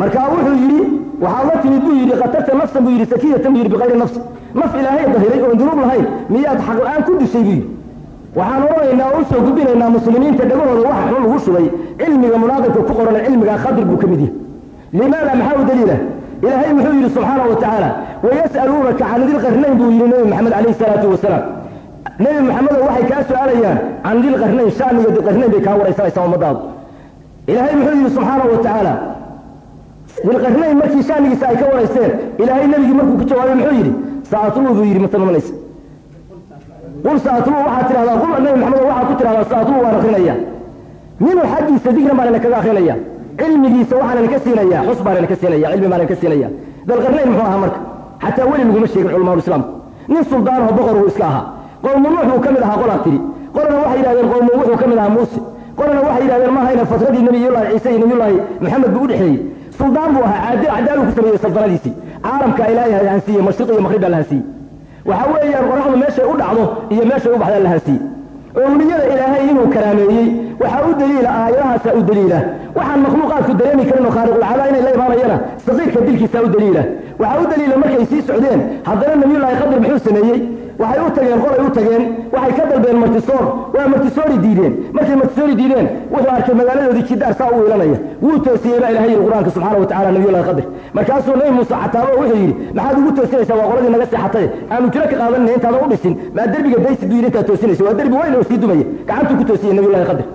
markaa wuxuu yidhi waxaad la timid buu yidhi khatarta nafsan buu yidhi sakiyatan buu yidhi bikayri nafsi. Naf ilaahay dahiray oon dunuub lahayn miyaad xaq la'aan ku dishay buu yidhi. Waxaan odhanaynaa oo u soo gudbinaynaa muslimiinta dhagahooda waxa xun lagu shubay. Cilmiga munaaqibka ku qoran cilmiga khadir buu ka mid yahay. Limaada maxaa u daliila ilaahay wuxuu yidhi subxaanahu wa tacaala wayas'aluunaka can dilqarnayn buu yidhi nebi maxamed calayhi salaatu wasalaam nebi maxamedo waxay kaa su'aalayaan can dilqarnayn shaaniga dilqarnayn bay kaa waraysanaysaa ummadaadu ilaahay muxuu yidhi subxaanahu wa tacaala dilqarnayn markii shaanigiisa ay ka waraysteen ilaahay nebigii markuu ku jawaabay muxuu yidhi saatluu buu yidhi matamamanaysa qul saatluu waxaad tidhahdaa qul nebi maxamedo waxaad ku tidhahdaa saatluu waan akrinaya minhu xaggiisa digran baan idinkaga akrinaya cilmigiisa waxaan idinka siinaya xus baan idinka siinaya cilmi baan idinka siinaya dalqarnayn muxuu ahaa marka? Xataa weli laguma sheegin culamaadulislaamku nin suldaanoo boqor uu iska ahaa. Qowmu nuux buu ka mid ahaa qolaa tidhi. Qolana waxay yidhahdeen qowmu wuxuu ka mid ahaa muuse. Qolana waxay yidhahdeen maahayna fatradii nabiyullaahi ciise iyo nabiyullaahi maxamed buu u dhexeeyey. Suldaan buu ahaa caadil cadaaluu ku sameeyey saldanadiisii caalamka ilaahay lahansiiyey mashriq iyo maqrib baa lahansiiyey waxa weeyaan qoraxdu meeshay u dhacdo iyo meeshay u baxdaa lahansiiyey owliyada ilaahay inuu karaameeyey waxaa u daliila aayadahaasaa u daliila. Waxaan makhluuqaadku dareemi karin oo khaaliqulcadaa inay la imaanayana saqiirka dilkiisaa u daliila. Waxaa u daliila markay sii socdeen haddana nabiyullaahi khadir muxuu sameeyey waxay u tageen qolay u tageen waxay ka dalbeen martisoor waa martisoori diideen. Markay martisoori diideen wuxuu arkay magaaladoodii jidaar saa u iilanaya wuu toosiyey baa ilahay yidhi qur'aanka subxaana wa tacala nabiyullahi khadir markaasuu nabi muuse cataabo wuxuu yidhi maxaad ugu toosinaysaa waa qoladii naga seexatay. Aanu jiro ka qaadanina intaadan u dhisin. Maa derbiga yidhi intaad toosinaysa waa derbi weyn oo sii dumaya. Gacantuu ku toosiyey nabiyullahi khadir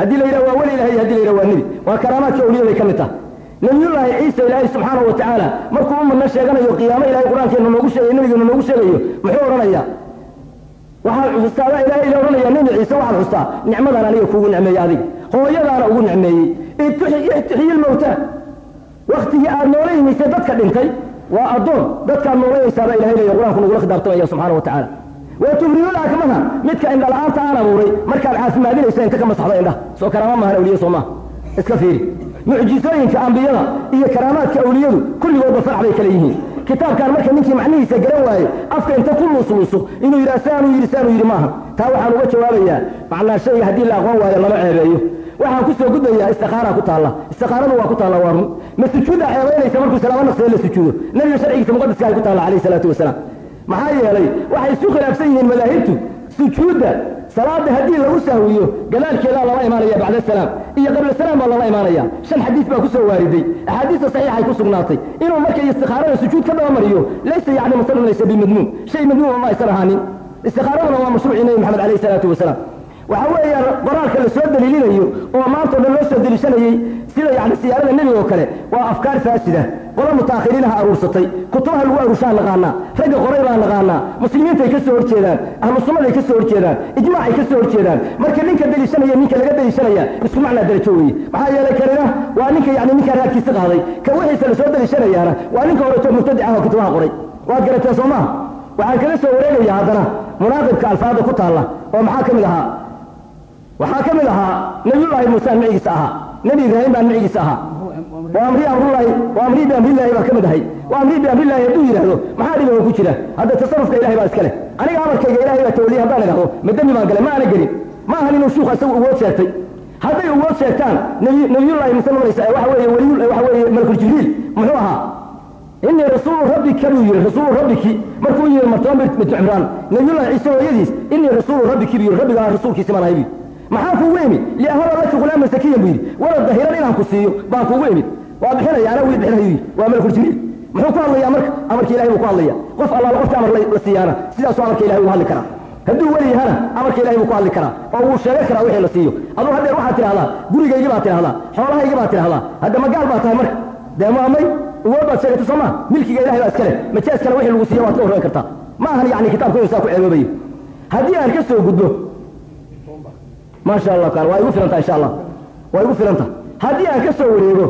haddii la yidhaha waa weli ilahay haddii la yidhaha waa nebi. Waa karaamaadka awliyaday ka mid taha nabiyullaahi ciisa ilaahay subxaanahu wa tacaala markuu ummadna sheeganayo qiyaamo ilahay qur'aankeena noogu sheegayo nabigeena noogu sheegayo muxuu odhanayaa waxaad xustaada ilaahay la odhanaya nebi ciise waxaad xustaa nicmadan aniga kuugu nicmeeyey adiga hooyadaana ugu nicmeeyey ixtixiyi lmowta waktigii aad noolaynaysay dadka dhintay waa addoon dadkaad noolayaysaabaa ilahay leeya qur'aanku nagula khidaabtamaya subxaana wa tacaala. Waa tuhriyul akmaha midka indhala-aanta aan abuuray markaad caafimaadinaysa inta ka masaxda indhaha soo karaama maahan awliye soo maaha iska fiiri. Mucjisooyinka ambiyada iyo karaamaadka awliyadu kulligoodba farax bay kale yihiin. Kitaabkan marka ninkii macnihiisa garan waaye afka inta ku luusluuso inuu yidhaha saanuu yidhi saanuu yidhi maaha. Taa waxaan uga jawaabayaa macnaa shayga haddii la aqoon waayo lama ceebeeyo waxaan ku soo gudbayaa istikaaraa ku taalla. Istikaaradu waa ku taalla waa run. Ma sujuudda ceebaynaysa markuu salaamo naqsada la sujuudo? Nebiga sharcigiisa muqadaska ku taalla calayhi salaatu wasalaam. Maxaa yeelay waxay isu khilaafsan yihiin madaahibtu sujuudda salaada haddii lagu sahwiyo gadaalkeedaa lala imaanaya bacda salaam iyo qabla salaam baa lala imaanaya shan xadiis baa ku soo waariday. Axaadiista saxiixay ku sugnaatay. Inuu markay istikaarada sujuud ka dabamariyo laysa yacni masalan laysa bimadmuum shay madmuuma ma ahaanin. Istikaaraduna waa mashruucii nebi maxamed calayhi salaatu wasalaam waxa weeyaan qoraalka la soo daliilinayo oo maanta o dhan loo soo deliishanayey sida yani siyaarada nebiga oo kale waa afkaar faasida. Qola mutaakhiriinaha aruursatay kutubaha lagu aruushaa naqaanaa ragga qoray baa naqaanaa muslimiintay ka soo horjeedaan ahlu sunnaday ka soo horjeedaan ijmaacay ka soo horjeedaan. Marka ninka deliishanaya ninka laga deliishanaya isku macnaa darajo weeye. Maxaa yeelay kanina waa ninka yani ninkaa raadkiisa qaaday. Ka wixiisa la soo deliishanayaana waa ninka horeto mubtadica oo kutubaha qoray. Waad garateen soo maha waxaan kala soo wareegaya haddana munaaqibka alfaada ku taalla oo maxaa ka mid ahaa waxaa ka mid ahaa nabiyullaahi muusaan micigiisa ahaa. Nebi ibraahim baan micigiisa ahaa. Waa amri baa ka mid ahay. Waa amrii biamrillaahi hadduu yidhaahdo maxaa dhiba ku jira? Hadda tasarufka ilahay baa iska aniga amarkayga ilahay baa tawliya haddaan idhahdo ma dembi baan galay ma ana gelin. Ma ahan inuu shuuku isagu ugood sheegtay. Hadday ugood sheegtaan nabi- nabiyullaahi muuse maraysa waxa weeye waliyu waxa weeye malakul muxuu ahaa? Inii rasuulu rabbika buu yidhi rasuulu rabbiki. Markuu yidhi martaba bintu cimraan nabiyullahi ciise hooyadiis inii rasuulu rabbiki buu yidhi rabbigaa rasuulkiisi baan ahay buu yidhi maxaa kuugu imid liahaba laka ghulaaman sakiyan buu yidhi. Walad dahiran inaan ku siiyo baan kuugu imid waa bixinaya anaa wii bixinayo yidhi. Waa malakul jibriil muxuu ku hadlayaa marka? Amarka ilahay buu ku hadlaya qof allaala qofka amar la- siiyaana sidaasuu amarka ilahay ugu hadli karaa. Hadduu weli amarka ilahay buu ku hadli karaa. Oo wuu sheegan karaa wixii la siiyo. Aduu haddeer waxaad tidhahdaa gurigaygii baad tidhahdaa xoolahaygii baad tidhahdaa. Hadda magaal baa tahay marka? Dee maamay ugood baad sheegatay soo ma? Milkiga ilahay baa iska leh. Majaaskana wixii lagu siiyo waad ka horreyn kartaa. Ma ahan yani kitaabku inuu saa ku ceeboobayo. Haddii aan ka soo gudbo maasha allah kaan waa igu filanta insha allah waa igu filanta. Haddii aan ka soo wareego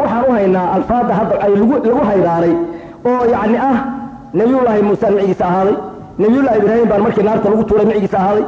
waxaan u haynaa alfaada hadda ay lagu hayraaray oo yacni ah nabiyullaahi muuse micigiisa ahaaday. Nabiyullaahi ibraahim baan markii naarta lagu tuuray micigiisa ahaaday.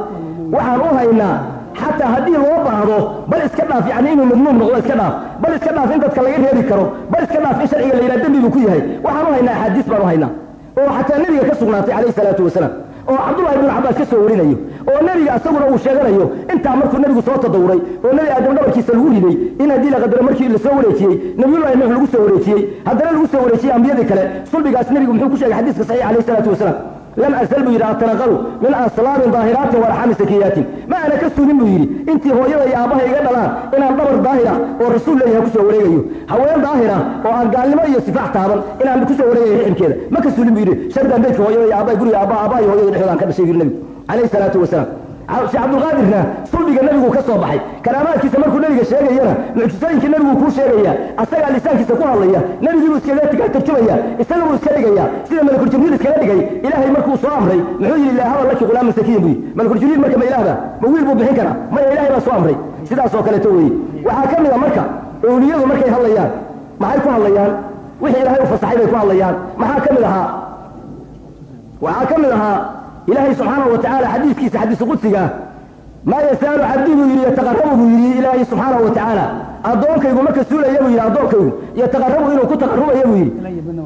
Waxaan u haynaa xataa haddii loo baahdo bal iska dhaaf yani inuu madmuum noqdo iska dhaaf. Bal iska dhaaf in dadka laga reebi karo. Bal iska dhaaf in sharciga la yidhaha dembi buu ku yahay. Waxaan u haynaa axaadiis baan u haynaa. Oo xataa nebiga ka sugnaatay calayhi salaatu wasalaam oo cabdullahi ibnu cabbaas ka soo warinayo oo nebiga asaguna uu sheeganayo intaa markuu nebigu soo tadawuray oo nebi aadam dhabarkiisa lagu riday in haddii la qadaro markii la soo wareejiyey nabiyullahi nuux lagu soo wareejiyey haddana lagu soo wareejiyey ambiyadii kale sulbigaas nebigu muxuu ku sheegay xadiiska saxiix calayhi salaatu wasalaam lam asal buu yidhi atanaqalu min aslaabin daahiraatin warxami sakiyaatin ma ana ka sugin buu yidhi intii hooyada iyo aabbaha iga dhalaan inaan dhabar daahira oo rasuul leeyahay ku soo wareegayo haween daahira oo aan gaalnimo iyo sifaax taaban inaan ku soo wareegayo riximkeeda ma ka sugin buu yidhi shardan beydka hooyada iyo aabbaha guriga aabbaha aabbaha iyo hooyada dhexdooda aan ka dhashay yidhi nebigu calayhi sheekh cabdulqaadirna sulbiga nebigu ka soo baxay karaamaadkiisa markuu nebiga sheegayana mucjisooyinka nebigu kuu sheegaya asagaa lisaankiisa ku hadlaya nebigiibuu iskaga tarjumaya isaga buu iska dhigaya sida malakul jibriil iskaga dhigay ilaahay markuu soo amray muxuu yidhi ilaahaba laki ghulaaman sakiyan buu yidhi. Malakul jibriil marka ma ilaahba ma wiil buu bixin karaa maya ilaahay baa soo amray. Sidaas kaleeto weeye waxaa ka mid a marka owliyadu markay hadlayaan maxay ku hadlayaan? Wixii ilaahay u fasaxay bay ku hadlayaan. Maxaa ka mid ahaa? Waxaa ka mid ahaa ilaahay subxaanahu watacaala xadiiskiisa xadiisu qudsiga maa yasaalu cabdii buu yidhi yataqarabu buu yidhi ilaahay subxaanahu watacaala addoonkaygu ma ka suulaya buu yidhi addoonkaygu yataqarabu inuu ku taqarubaya buu yidhi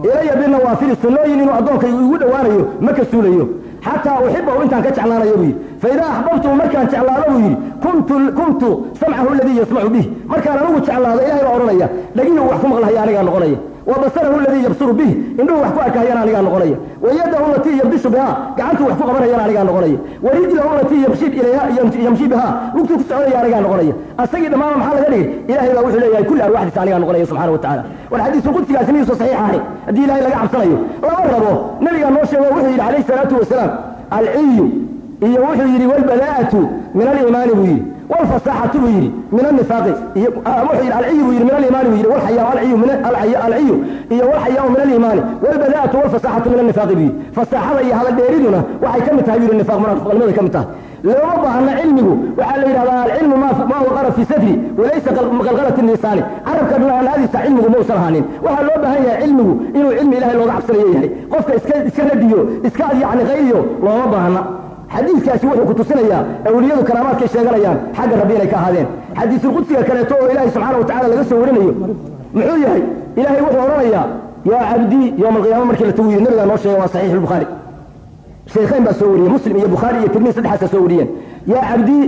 ilaya binawaafili sunnooyin inuu addoonkaygu igu dhowaanayo ma ka suulayo. Xataa uxibahu intaan ka jeclaanayo buu yidhi faidaa axbabtuhu markaan jeclaado buu yidhi kuntu samcahu aladii yasmacu bih markaan anigu jeclaado ilahay baa odhanaya dhagihii wax ku maqlahaya anigaa noqonaya wa basarahu aladii yabsuru bih indhuhu wax ku arkahayana anigaa noqonaya. Wa yadahu alatii yabdishu bihaa gacantuu wax ku qabanayana anigaa noqonaya. Wa rijlahu alatii yamshi bihaa lugtuu ku soconaya anigaa noqonaya. Asagii dhammaama maxaa laga dhigay ilahay baa wuxuu leeyahay kulli arwaxdiisa anigaa noqonaya subxana wa tacaala war xadiisu qudsigaasi miyuusa saxiix haddii ilahay laga cabsanayo. Lama rabo nabigaa noo sheego wuxuu yidhi calayhi salaatu wasalaam alciyu iyo wuxuu yidhi walbadaa'atu min aliimaani buu yidhi walfasaaxatu buu yidhi min anifaaqi ah, wuxuu yidhi alciyu buu yidhi min aliimaani buu yidhi walxayaa alciyu iyo walxayaa min aliimaani walbadaatu walfasaxatu min anifaaqi buu yidhi. Fasaaxada iyo hadal dheeriduna waxay ka mid tahay buu yidhi nifaaq munaafaqnimaday ka mid tahay. Looma baahna cilmigu waxaa la yidhahdaa alcilmu maa huwa qarar fii sadri walaysa qalqalati lisaani. Carabka dhanaadiisa cilmigu mausan ahaanin. Waxaa loo baahan yahay cilmigu inuu cilmi ilahay looga cabsanayo yahay. Qofka iska radiyo iska yacni qayliyo looma baahna xadiidkaasi wuxuu ku tusinayaa awliyadu karaamaadkay sheeganayaan xagga rabbi inay ka ahaadeen. Xadiisulqudsiga kaleeto oo ilaahay subxaana wa tacala laga soo warinayo muxuu yahay? Ilaahay wuxuu odhanayaa yaa cabdii yowma alqiyaama markii la yidhi nabigaa noo sheegay waa saxiix albukhaari shaykhayn baa soo wariyey muslim iyo bukhaari iyo tirmidi saddexaasa soo wariyeen. Yaa cabdii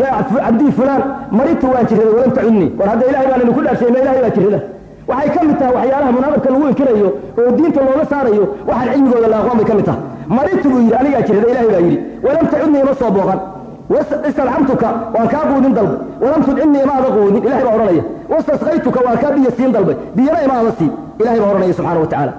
yaa cabdii fulaan maritu waan jirraday walam tacudnii war hadda ilahay baan idinku dhaarshay ma ilahay baa jirrada waxay ka mid tahay waxyaalaha munaafaqka lagu inkirayo oo diinta looga saarayo waxaan cilmigooda la aqoon bay ka mid tahay maritu buu yidhi anigaa jirrada ilahay baa yidhi walam tacudnii ima soo booqan. Istadcamtuka waan kaa quudin dalbay. Walam tudcinnii ima ada quudin ilahay baa odhanaya. Wastasqaytuka waan kaa biyo siin dalbay. Biyana ima ada siin ilahay baa odhanaya subxana wa tacaala.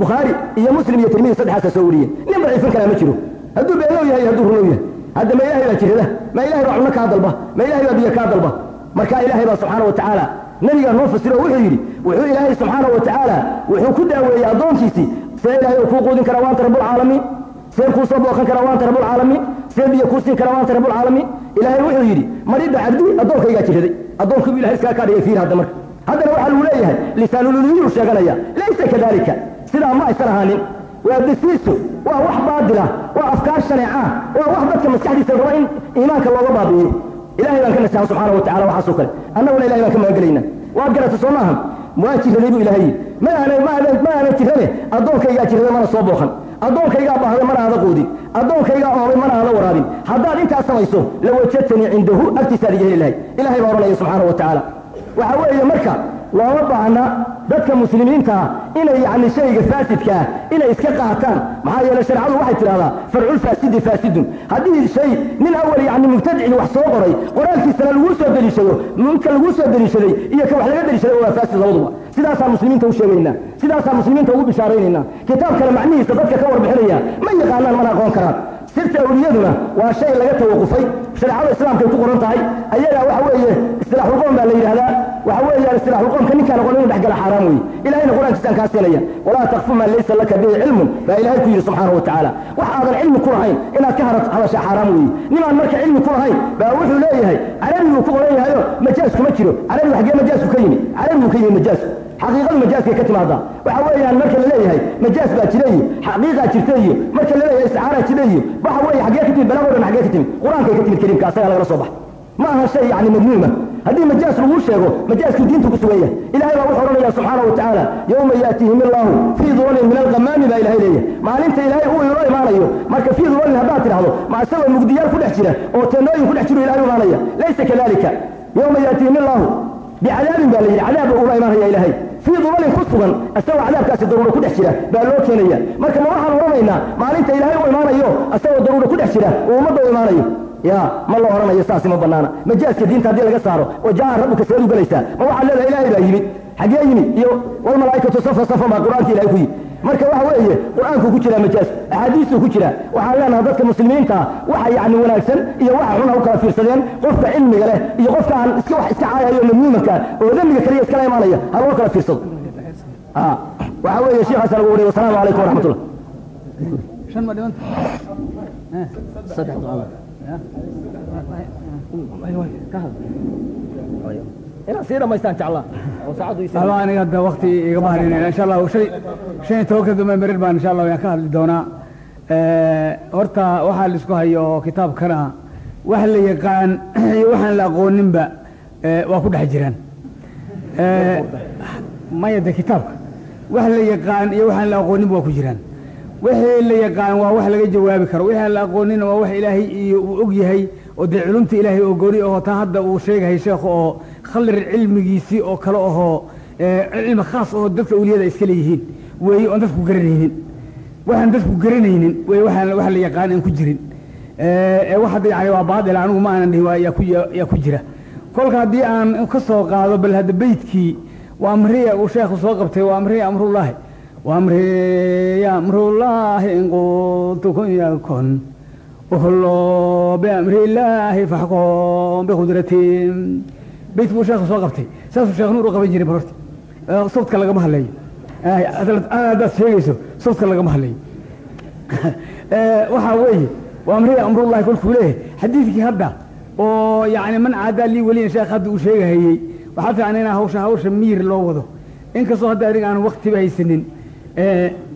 Bukhaari iyo muslim iyo tirmidi saddexaasa soo wariyeen. Nin daciifin kalaa ma jiro. Hadduu beenlow yahay hadduu runow yahay. Hadda ma ilahay baa jirada. Ma ilahay baa cunno kaa dalba. Ma ilahay baa biyo kaa dalba. Marka ilaahay baa subxaana wa tacaala. Nabigaa noo fasiro wuxuu yidhi wuxuu ilaahay subxaana wa tacaala wuxuu ku daaweeyey addoonkiisii see ilaahay uu kuu quudin karaa waanta rabbulcaalamiin see kuu soo booqan karaa waanta rabbulcaalamiin see biyo kuu siin karaa waanta rabbulcaalamiin ilaahay wuxuu yidhi maridda cabdi addoonkaygaa jiraday. Addoonkiibu ilahay iskaga kaa dhigay fiir hadda marka. Haddana waxaa lagu leeyahay lisaanululiyuu sheeganaya laysa kadalika sidaa ma aysan ahaanin. Waa dasiiso waa wax baadila waa afkaar shaneecaa waa wax dadka maskaxdiisa raba in iimaanka looga baabi'iyo. Ilahay baan ka nasaha subxaana wa tacala waxaasoo kale. Annaguna ilahay baan ka magangelayna waa garata soo maaha waa jiraday buu ilahay yidhi ma ma aanay jirane addoonkaygaa jirada mana soo booqan. Addoonkaygaa baahday mana aada quudin. Addoonkaygaa oomay mana aada waraabin. Haddaad intaas samayso lawajadtanii cindahu agtiisaad iga heli lahay ilahay baa odhanaya subxaana wa tacaala waxa weeye marka looma baahna dadka muslimiintaa inay yani shayga faasidkaa inay iska qaataan. Maxaa yeele shareecadu waxay tidhahdaa farculfaasidi faasidun. Haddii shay nin awal yani mubtadicin wax soo qoray qoraalkiisana laguu soo deliishado ninka laguu soo deliishaday iyo ka wax laga deliishaday waa faasid labaduba. Sidaasaan muslimiinta u sheegaynaa sidaasaan muslimiinta ugu bishaaraynaynaa. Kitaab kale macnihiisa dadka ka warbixinaya ma yaqaanaan mana aqoon karaan. Sirta awliyaduna waa shay laga tawaqufay. Shareecada islaamkay ku qoran tahay ayagaa waxa weeye istilaaxulqoom baa la yidhahdaa waxa weeyaan istilaaxulqoomka ninkaan aqoon inuu dhexgala xaaraam weeye. Ilahayna qur'aankiisaan kaa siinaya walaa takfu maa laysa laka bihi cilmun. Baa ilahay ku yidhi subxaana wa tacaala wax aadan cilmi ku lahayn inaad ka hadashaa xaaraam weeye. Nimaan marka cilmi ku lahayn. Baa wuxuu leeyahay carabi buu ku qoran yahayo majaasku ma jiro. Carabigu xaggee majaasku ka yimi. Carabi buu ka yimi majaasku xaqiiqadu majaaskay ka timaadaa waxa weeyaan marka la leeyahay majaas baa jira iyo xaqiiqaa jirta iyo marka la leeyahay isticaaraa jira iyo waxa weeye xaggee ka timid balaago dhan xaggee ka timid. Qur'aankay ka timid kariimka asagaa lagala soo baxa ma aha shay yani madmuuma haddii majaas laguu sheego majaaskii diintu ku sugan yahay ilahay baa wuxuu odhanaya subxaana wa yowma yaatihim illaahu fii dulalin min alghamaami baa ilahay leeyahay. Maalinta ilaahay uu inoo imaanayo marka fii dulalin haddaad tidhahdo ma isagoo mugdiyaal ku dhex jira oo teennooyin ku dhex jiru ilahay imaanaya. Laysa kadalika yowma yaatihim illaahu bicadaabin baa la yidhi cadaab baa imaanaya ilaahay. Fii dulalin ku sugan isagoo cadaabkaasi daruuro ku dhex jira baa loo keenaya marka ma waxaan odhanaynaa maalinta ilaahay u imaanayo isagoo daruuro ku dhex jira uu ummadda u imaanayo ya ma la odhanayo saasi ma banaana. Majaaska diinta haddii laga saaro oo jaa rabbuka seed u gelaysaa ma waxaad leedahay ilaahay baa yimid. Xaggee yimid iyo walmalaa'ikatu safa safan baa qur'aanka ilahay ku yimid. Marka waxa weeye qur'aanku ku jiraa majaas axaadiistuu ku jira. Waxaan leenahay dadka muslimiinta waxa yacni wanaagsan iyo waxa xun ha u kala fiirsadeen qofka cilmiga leh iyo qofka aan iska wax iska caayayo madmuumanka oo dembiga kaliya iskala imaanaya ha loo kala fiirsado waxa weeye sheekhaasa lagu wariye wasalaamu calaykum waraxmatullah inaad sii dhamaystaan jeclaa oo aniga hadda wakti igama harinayna insha allahu shan shan iyo tobanka dambe merir baan insha allahu yaan ka hadli doonaa. Horta waxaa la isku hayo oo kitaabkana wax la yaqaan iyo waxaan la aqooninba waa ku dhex jiraan. Maya de kitaabka. Wax la yaqaan iyo waxaan la aqooninba waa ku jiraan wixii la yaqaan waa wax laga jawaabi karo. Wixii la aqoonina waa wax ilaahay iyo uu og yahay oo dee culumta ilaahay oo gooni aho taa hadda uu sheegahay sheekhu oo khallir cilmigiisii oo kale ahoo cilmi khaas ahoo dadka awliyada iska leeyihiin. Weeye oon dadku garanaynin. Waxaan dadku garanaynin. Wey waxaan wax la yaqaan aan ku jirin. Wax hadda yani waa baadil anigu ma aanan dhihin yaa ku jira. Kolka haddii aan ka soo qaado bal hadda beydkii waa amriya uu sheekhu soo qabtay waa amriya amrullaahi wamrii amrullaahi inquutu yakun. Uhloo biamrillaahi faxkum biqudratii beyt buu sheekhu soo qabtay. Saasuu sheekh nuur u qaban jiray barorti eh, sobtka lagama hadleeyo aadaad eh, sheegayso sobtka lagama hadleeyo eh, waxaa weeye wamrii amrullahi kolkuu leeyahay. Xadiidkii hadda oo yani man caadaa lii weliyan sheekh hadda uu sheegahayey waxaa fiican inaa hawsha hawsha miyir loo wado. Inkastoo hadda aniga aan waktiba haysanin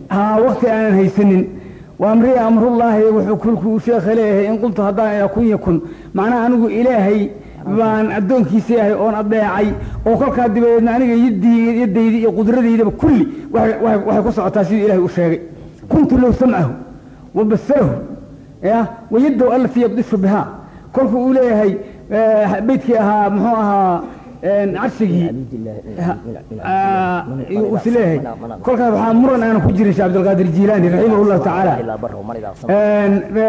haa wakti aanan haysanin amriya amrullaahi wuxuu kolkuu sheekha leeyahay in qultu haddaan kun yakun macnaha anigu ilaahay baan addoonkiisa yahay oon adeecay oo kolkaa dibadeedna aniga yaddaydi iyo qudradaydaba kulli waxay ku socotaa sidii ilahay u sheegay. Kuntu low samcahu wa basarahu wayaddow allatii yabdishu bihaa. Kolkuu uu leeyahay beydkii ahaa muxuu ahaa carshigii is leeyahay kolkaas waxaa muran aanan ku jirin sheekh cabdilqaadir jilaani raximah llahu tacaala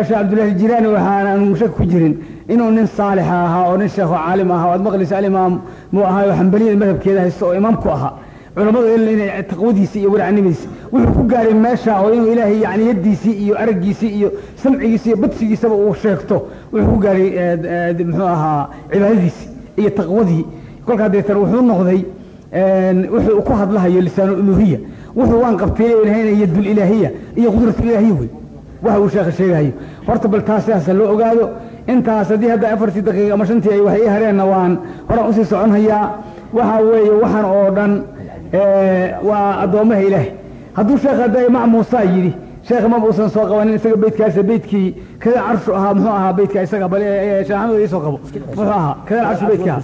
sheekh cabdillahi jilaani waxaanan shak ku jirin inuu nin saalixa ahaa oo nin sheekho caalim ahaa o aad maqlisa alimaam muu ahaa oo xambaliyada madhabkeeda haysta oo imaam ku ahaa culammadu inay taqwadiisi iyo waracnimadiisi wuxuu ku gaaray meesha oo inuu ilaahay yani yaddiisii iyo araggiisii iyo samcigiisi iyo badsigiisaba uu sheegto. Wuxuu ku gaaray muxuu ahaa cibaadadiisi iyo taqwadii kolkaa deetan wuxuu noqday wuxuu ku hadlahayo lisaanu uluhiya wuxuu waan qabteelahayna yadul ilaahiya iyo qudratul ilaahiya wey. Waxa uu sheekha sheegahayo horta bal taas loo ogaado. Intaas haddii hadda afartii daqiiqa ama shantii ay wax ii hareenna waan horaan u sii soconhayaa. Waxa weeye waxaan oo dhan waa addoommaha ilaahay. Hadduu sheekh hadda imaam muusa yidhi sheekh ma uusan soo qabanin isaga beydkaasa beydkii kada carshu ahaa muxuu ahaa beydka isaga bal sheekh axmed iisoo qabo. Muxuu ahaa kada carshu beydka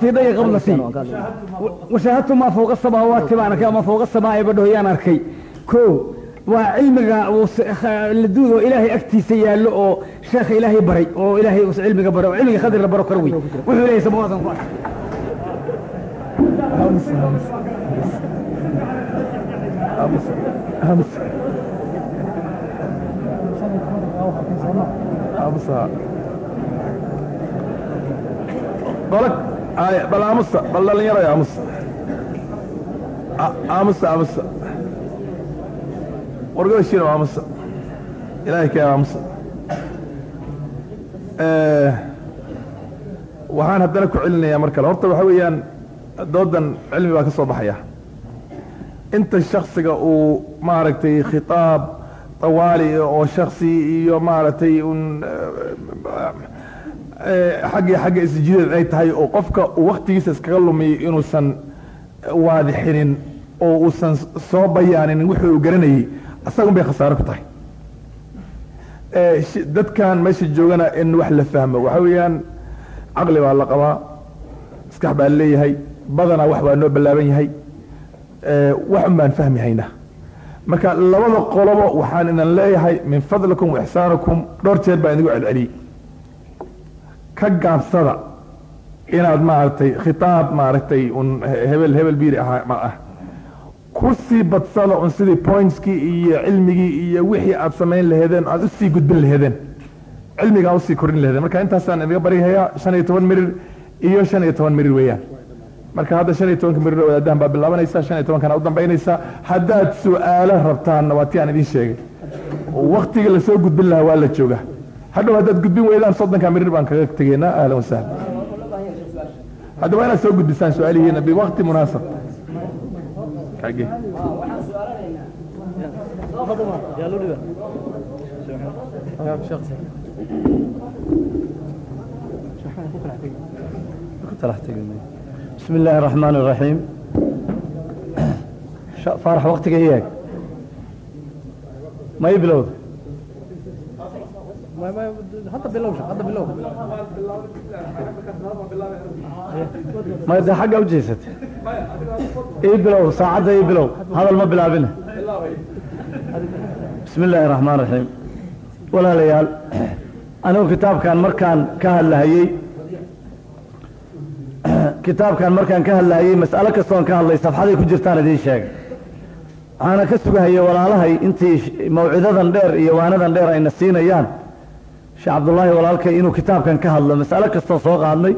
fii daya qablati washaahadtu maa fawqa samaawaati baan arkay ama fawqa samaa badhaho yaan arkay. Ko waa cilmiga laduud oo ilaahay agtiisa yaallo oo sheekha ilaahay baray oo ilaahay cilmiga baray oo cilmiga khadir la baro karo wey wuxuu leeyahay samawaadan ku arkay qolag bal aamusa. Bal dhalinyaro aamusa. Aamusa aamusa. Wargashino aamusa. Ilaahay ka aamusa. Waxaan haddana ku celinayaa mar kale horta waxa weeyaan doodan cilmi baa ka soo baxaya inta shaksiga uu maaragtay khitaab tawaali oo shaksi iyo maaragtay un xaggi xagga isjideed ay tahay oo qofka waktigiisa iskaga lumiyo inuusan waadixinin oo uusan soo bayaanin wuxuu uu garanayey asagun bay khasaaro ku tahay. Dadkan meesha joogana in wax la fahmo. Waxa weeyaan caqli baa la qabaa maskax baa leeyahay badanaa wax baa noo ballaaban yahay wax un baan fahmi haynaa marka labada qolobo waxaan inan leeyahay min fadlikum waixsaanikum dhowr jeer baan idigu celceliyey ka gaabsada inaad maaragtay khitaab maaragtay un hebel hebel biiri ahaa ma ah. Ku badsada un sidii pointskii iyo cilmigii iyo wixii aad samayn laheedeen aad u sii gudbin laheedeen. Cilmigaa u sii korin laheedeen. Marka intaasaan idiga baryahayaa shan iyo toban mirir iyo shan iyo toban mirir weeyaan marka hadda shan iyo tobanka mirir wadaadahan baa bilaabanaysa shan iyo tobankana u haddaad su'aalo rabtaanna waa ti aan idiin sheegay waktigii la soo gudbin lahaa waa la jooga hadhow haddaad gudbin weydaan soddonka mirir baan kaga tegeynaa ahlan wasahlan hadda waa inaad soo gudbisaan su'aalihiina biwakti munaasab bismi illaahi araxmaan araxiim faarax waktiga i eeg ma ii bilowda maya dee xaggaa u jeesatay ii bilow saacadda ii bilow hadal ma bilaabine. Bismi illaahi araxmaan raxiim walaalayaal anigu kitaabkan markaan ka hadlahayey kitaabkan markaan ka hadlaayey mas'alo kastoon ka hadlay safxaday ku jirtaan idiin sheegay waxaana ka sugahayay walaalahay intii mawcidadan dheer iyo waanadan dheer ayna siinayaan. Sheekh cabdullaahi walaalkay inuu kitaabkan ka hadlo mas'alo kastoo soo qaadnay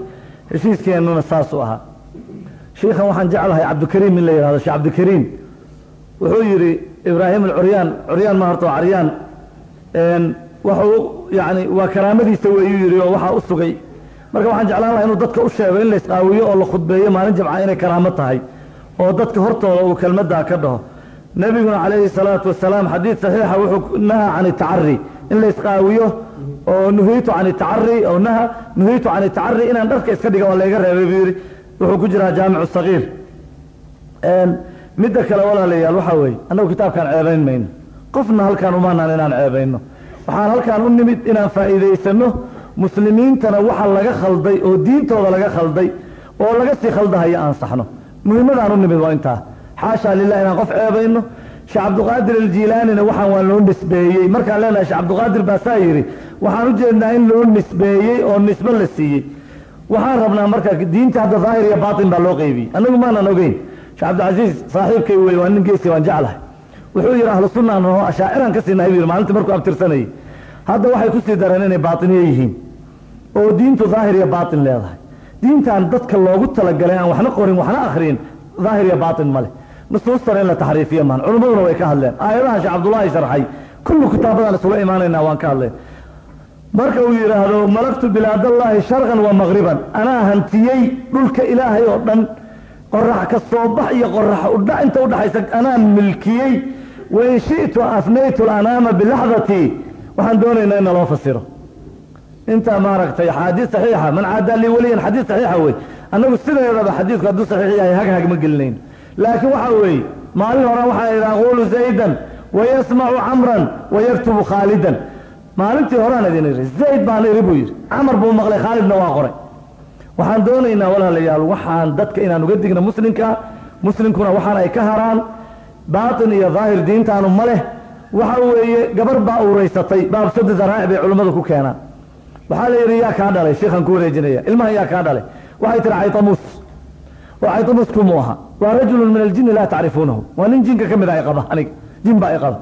heshiiskeenuna saasuu ahaa. Shiikhan waxaan jeclahay cabdikariim in la yidhahdo sheekh cabdikariim wuxuu yidhi ibraahim alcuryaan curyaan ma horta caryaan. Wuxuu yani waa karaamadiisa weeyuu yidhi oo waxaa u sugay marka waxaan jeclaan lahaa inuu dadka u sheego in la isqaawiyo oo la khudbeeyo maalin jamca inay karaamo tahay oo dadka hortooda uu kelmaddaa ka dhaho. Nebiguna calayhi salaatu wasalaam xadiid saxiixa wuxuu naha can itacari in la isqaawiyo oo nuhiitu can itacari oo naha nuhiitu can itacari inaan dharka iska dhiga waa layga reebay buu yidhi. Wuxuu ku jiraa jaamicu sagiir. Midda kale walaalayaal waxaa weeye annagu kitaabkaan ceebayn mayno. Qofna halkaan umaanaan inaan ceebayno. Waxaan halkaan u nimid inaan faa'iidaysano muslimiintana waxa laga khalday oo diintooda laga khalday oo laga sii khaldahaya aan saxno. Nimid waa intaa. Xaashaa lilah inaan qof ceebayno sheekh cabdiqaadir aljiilaanina waxaan waa loo nisbeeyey. Markaan leenahay sheekh cabdiqaadir baasaa yidhi waxaan u jeednaa in loo nisbeeyey oo nisbe la siiyey. Waxaan rabnaa marka diinta hadda daahir iyo baatin baa loo qeybiyey. Annagu maanan ogeyn sheekh cabdilcasiis saaxiibkay wey waa nin geesi waan jeclahay. Wuxuu yidhi ahlu sunnaan oo ashaaciraan ka siinahay buu yidhi maalintii markuu abtirsanayay hadda waxay ku sii dareen inay baatiniye yihiin oo diintu daahir iyo baatin leedahay. Diintan dadka loogu talagalay aan waxna qorin waxna akhriyin daahir iyo baatin ma leh. Nusuustana in la taxriifiyo maan culimmaduna way ka hadleen. Aayadaha sheekh cabdullaahi sharxay kullu kitaabadan isula imaanaynaa waan ka hadleen. Marka uu yidhaahdo malaktu bilaadallaahi sharqan wa maqriban anaa hantiyey dhulka ilaahay oo dhan. Qorax ka soo bax iyo qorax udha inta udhaxaysa anaa milkiyey. Wain shi'tu afnaytu lanaama bilaxdatii waxaan doonaynaa in naloo fasiro. Intaa maaragtay xaadiis saxiixa man caadaa lii weliyan xadiis saxiixa wey annagu sideedaba xadiidku hadduu saxiix yahay hag hag ma gelinayno laakiin waxaa weeye maalin hore waxaa idhi aquulu zaydan wayasmacu camran wayaktubu khaalidan maalintii horaan idin idhi zayd baan idhi buu yidhi. Camar buu maqlay khaalidna waa qoray. Waxaan doonaynaa walaalayaal waxaan dadka inaan uga digna muslimka muslimkuna waxaan ay ka haraan baatin iyo daahir diintaanu ma leh waxa weeye gabar baa uuraysatay baabsada zaraa'ic bay culimmadu ku keenaan. Waxaa la yidhi yaa kaa dhalay sheikhaan ku wareejinaya ilmahan yaa kaa dhalay. Waxay tihi caytamuus. Oo caytamuus kumuu ahaa waa rajulun min aljinni laa tacrifuunahu. Waa nin jinka ka mid a iqaba aniga. Jin baa iqaba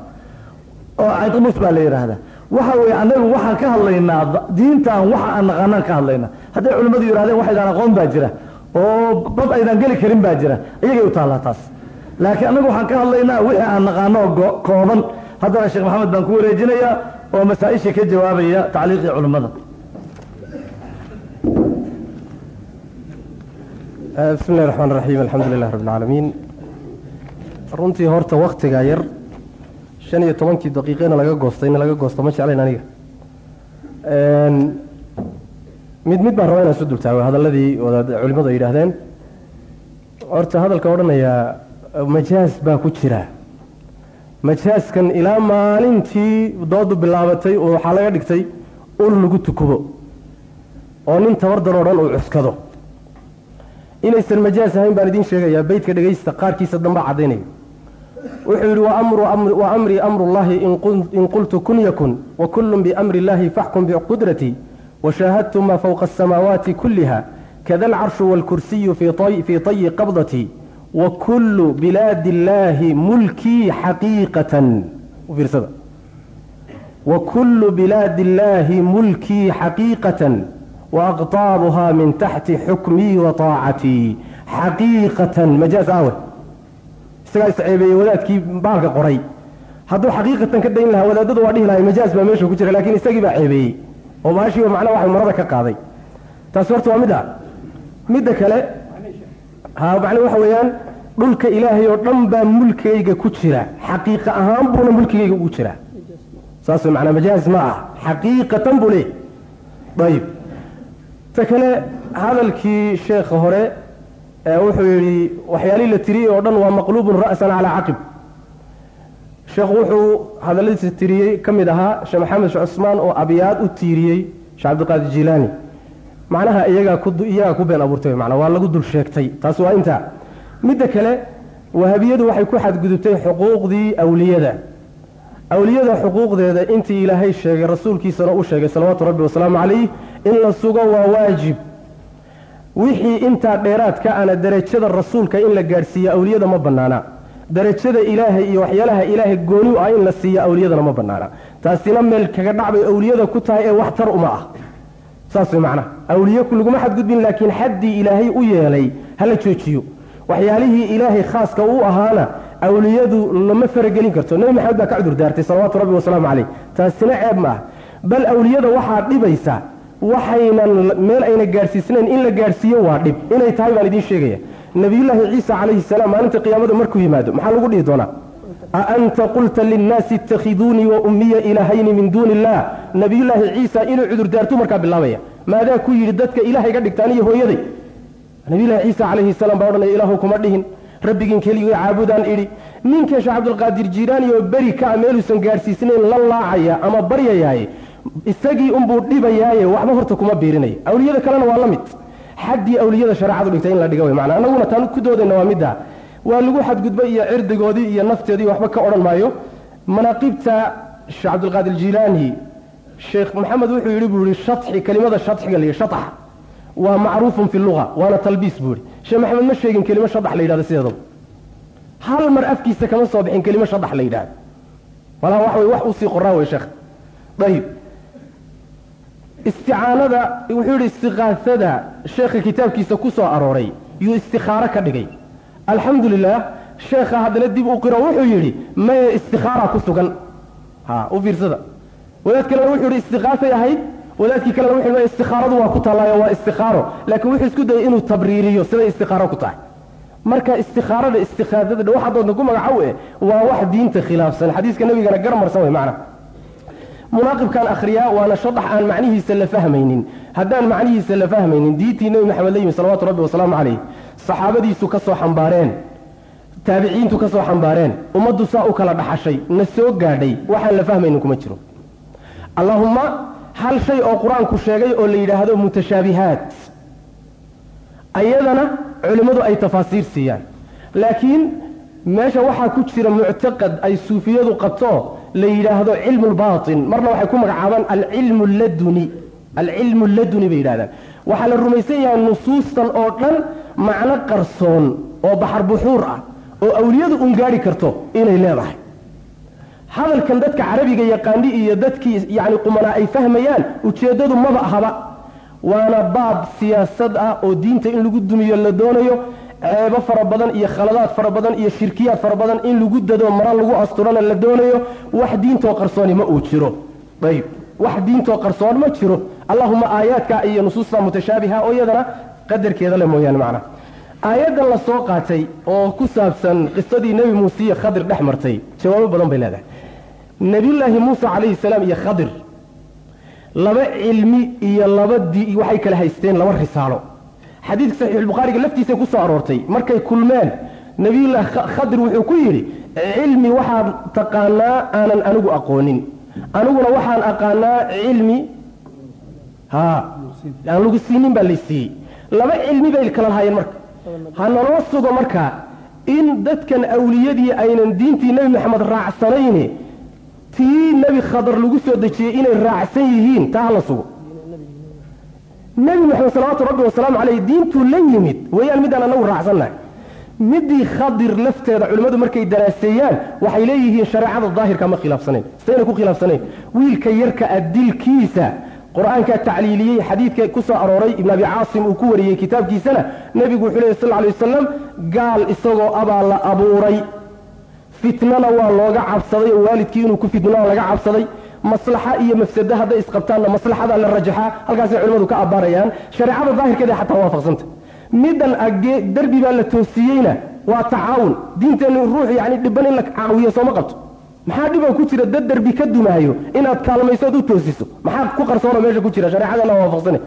oo caytamuus baa la yidhaahdaa. Waxa weeye annagu waxaan ka hadlaynaa diintan waxa aan naqaanaan ka hadlaynaa. Hadday culimmadu yidhahdeen waxaydaan aqoon baa jira. Oo bad aydaan geli karin baa jira. Iyagay u taallaa taas laakiin annagu waxaan ka hadlaynaa wixii aan naqaano oo kooban haddana sheekh maxamed baan ku wareejinayaa oo masaa-ishii ka jawaabaya tacliiqii culimmada. Bismi illahi raxmaan raxiim alxamdu lilah rabbi alcaalamiin runtii horta waktigaa yar shan iyo tobankii daqiiqena laga goostay in laga goosto ma jeclayn aniga? Mid mid baan rabaa inaan isu dultaago hadalladii wadaad culimmadu ay yidhaahdeen. Horta hadalka odhanayaa majaas baa ku jira majaaskan ilaa maalintii doodu bilaabatay oo waxaa laga dhigtay ul lagu tukubo oo nin tabardan oo dhan uu cuskado. Inaysan majaas ahayn baan idiin sheegayaa beytka dhegaysta qaarkiisa dambaa caddaynaya wuxuu yidhi wa amrii amrullahi in qultu kun yakun wa kullun biamri illahi faxkum biqudratii washaahadtu maa fowqa asamaawaati kulliha kada alcarshu waalkursiyu fii tayi qabdatii wa kullu bilaadi illaahi mulkii xaqiiqatan fiirsada. Wa kullu bilaadi illaahi mulkii xaqiiqatan waaqtaabuhaa min taxti xukmii wa taacatii xaqiiqatan. Majaas aawe. Isagaa isceebeeyey wadaadkii baalka qoray. Hadduu xaqiiqatan ka dayn lahaa wadaadadu waa dhihi lahay majaas baa meesha ku jira lakiin isagii baa ceebeeyey. Oo maashiiba macnaha waxa marada ka qaaday. Taasi horta waa mid ah. Midda kale ha macnaa waxa weeyaan dhulka ilaahay oo dhan baa mulkigayga ku jira. Xaqiiqa ahaan buuna mulkigayga ugu jira. Saas way macnaa majaas ma ah xaqiiqatan buu leey ayib ta kale hadalkii sheekha hore wuxuu yidhi waxyaalihii la tiriyey oo dhan waa maqluubun ra'san calaa caqib. Sheekhu wuxuu hadalladiisa tiriyey ka mid ahaa sheekh maxamed sheekh cusmaan oo abyaad u tiiriyey sheekh cabdiqaadir jilaani macnaha iyagaa ku been abuurtay macnaa waa lagu dul sheegtay. Taas waa intaa midda kale wahabiyadu waxay ku xadgudubtay xuquuqdii awliyada. Awliyada xuquuqdeeda intii ilaahay sheegay rasuulkiisana u sheegay salawaatu rabbi wasalaamu calayh in la sugo waa waajib. Wixii intaa dheeraadka ana derajada rasuulka in la gaadhsiiya awliyada ma bannaana. Derajada ilaahay iyo waxyaalaha ilaahay gooni u ah in la siiya awliyadana ma bannaana. Taasina meel kaga dhacbay awliyada ku tahay ee wax tar uma ah saas way macnaha awliye laguma xadgudbin laakiin xaddii ilaahay u yeelay hala joojiyo. Waxyaalihii ilaahay khaaska u ahaana awliyadu lama faragelin karto. Nebi maxamed baa ka cudur daartay salawaatu rabbi wasalaamu caleyh taasina ceeb ma ah. Bal awliyada waxaa dhibaysa waxaynan meel ayna gaadhsiisnayn in la gaadhsiiyo waa dhib. Inay tahay baan idiin sheegaya. Nabiyullaahi ciisa calayhi salaam maalinta qiyaamada markuu yimaado maxaa lagu dhihi doonaa a anta qulta linnaasi ittakhiduunii wa ummiya ilaahayni min duuni illah nabiyullaahi ciisa inuu cudurdaartu markaa bilaabaya maadaa ku yidhi dadka ilaahay ga dhigtaan iyo hooyaday nabiyullahi ciisa calayhi salaam baa odhanaya ilaahu kuma dhihin rabbigiin keligii caabudaan idhi ninka sheekh cabdulqaadir jiiraani oo beri ka a meeluusan gaadhsiisnayn la laacaya ama baryayaaye isagii unbuu dhibayaaye waxba horta kuma biirinaya awliyada kalena waa la mid xaddii awliyada shareecadu dhigtay in la dhiga way macnaa annaguna taan ku doodayna waa middaa waa lagu xadgudbay iyo cirdigoodii iyo nafteedii waxba ka odhan maayo. Manaaqibta sheekh cabdulqaadir jiilaani sheekh maxamed wuxuu yidhi buu yihi shatxi kelimada shatxiga la yidhi shatax waa macruufun fi luga waana talbiis buu yihi sheekh maxamed ma sheegin kelimo shadax la yidhahdo sideedaba hal mar afkiisa kama soo bixin kelimo shadax la yidhahdo malaha wax way wax u sii qoraa wey sheekh ayib isticaanada wuxuu yidhi istiqaasada sheekha kitaabkiisa ku soo arooray yuu istikhaaro ka dhigay alxamdu lilah sheekha haddana dib u qiro wuxuu yidhi maye istikaara ku sugan. U fiirsada. Wadaad kalena wuxuu yidhi istikaasay ahayd. Wadaadkii kalena wuxuu yidhi istikaaradu waa ku taallaayo waa istikaaro laakiin wuxuu isku dayay inuu tabriiriyo siday istikaaro ku tahay. Marka istikaarada istikaadada waxa doonta ku magacow eh waa wax diinta khilaafsan. Xadiiska nabigana garmarsan wey macna. Munaaqibkan akhriyaa waana shadax aan macnihiisa la fahmaynin haddaan macnihiisa la fahmaynin diintii nebi maxamed la yimi salawatu rabbi wasalaamu calayh saxaabadiisu ka soo xambaareen taabiciintu ka soo xambaareen ummaddu saa u kala dhaxashay na soo gaadhay waxaan la fahmaynin kuma jiro. Allaahumma hal shay oo qur'aanku sheegay oo la yidhaahdo mutashaabihaat ayadana culimmadu ay tafaasiir siiyaan. Laakiin meesha waxaa ku jira muctaqad ay suufiyadu qabto la yidhaahdo cilmu lbaatin marna waxay ku magacaabaan alcilmu laduni alcilmu laduni bay yidhahdaan. Waxaa la rumaysan yahay nusuustan oo dhan macno qarsoon oo baxar buxuur ah oo awliyadu un gaadhi karto inay leedahay. Hadalkan dadka carabiga yaqaani iyo dadkii yacni qumanaa ay fahmayaan ujeeddadu maba ahaba. Waana baab siyaasad ah oo diinta in lagu dumiyo la doonayo ceebo fara badan iyo khaladaad fara badan iyo shirkiyaad fara badan in lagu dado mara lagu asturana la doonayo wax diintoo qarsooni ma uu jiro. Ayb wax diintoo qarsoon ma jiro. Allahuma aayaadka iyo nusuusta mutashaabiha oo iyadana qadarkeeda le mooyaane macna. Aayaddan la soo qaatay oo ku saabsan qisadii nebi muuse iyo khadir dhex martay jawaabo badan bay leedahay. Nebiyullaahi muuse calayhi salaam iyo khadir laba cilmi iyo laba di waxay kala haysteen laba risaalo. Xadiidka saxiixulbukhaariga laftiisay ku soo aroortay markay kulmeen nebiyullaahi khadir wuxuu ku yidhi cilmi waxaad taqaanaa aanan anigu aqoonin aniguna waxaan aqaanaa cilmi. Aan lagu siinin baa laysiiyey laba cilmi bay kala lahaayeen marka. Ha naloo sugo marka. In dadkan awliyadii aynan diintii nebi maxamed raacsanayne tii nebi khadar lagu soo dejiyey inay raacsan yihiin taa ha la sugo. Nebi maxamed salawaatu rabbi wasalaamu caleyh diintuu la yimid. Weeyaan midaan anagu raacsannahay midii khadir lafteeda culimmadu markay daraaseeyaan waxay leeyihiin shareecada daahirka ma khilaafsanayn. Sayna ku khilaafsanayn. Wiilka yarka a dilkiisa qur'aankaa tacliiliyey xadiidka ku soo arooray ibn abi caasim uu ku wariyey kitaabkiisana nebigu wuxuu lehy sal lay wasalam gaal isagoo abaa la abuuray. Fitnana waa looga cabsaday oo waalidkii inuu ku fitnaa laga cabsaday. Maslaxa iyo mafsado hadday isqabtaanna maslaxada la rajaxaa. Halkaasay culimmadu ka abbaarayaan shareecada daahirkeeda xataa waafaqsanta middan agee derbi baa la toosiyeyna. Waa tacaawun. Diinteennu ruux yani dhiban in la caawiyo sooma qabto. Maxaa dhiboo ku jira dad derbi ka dumaayo inaad kaalmaysood u toosiso? Maxaa ku qarsoonoo meesha ku jira? Shareecadana waafaqsane.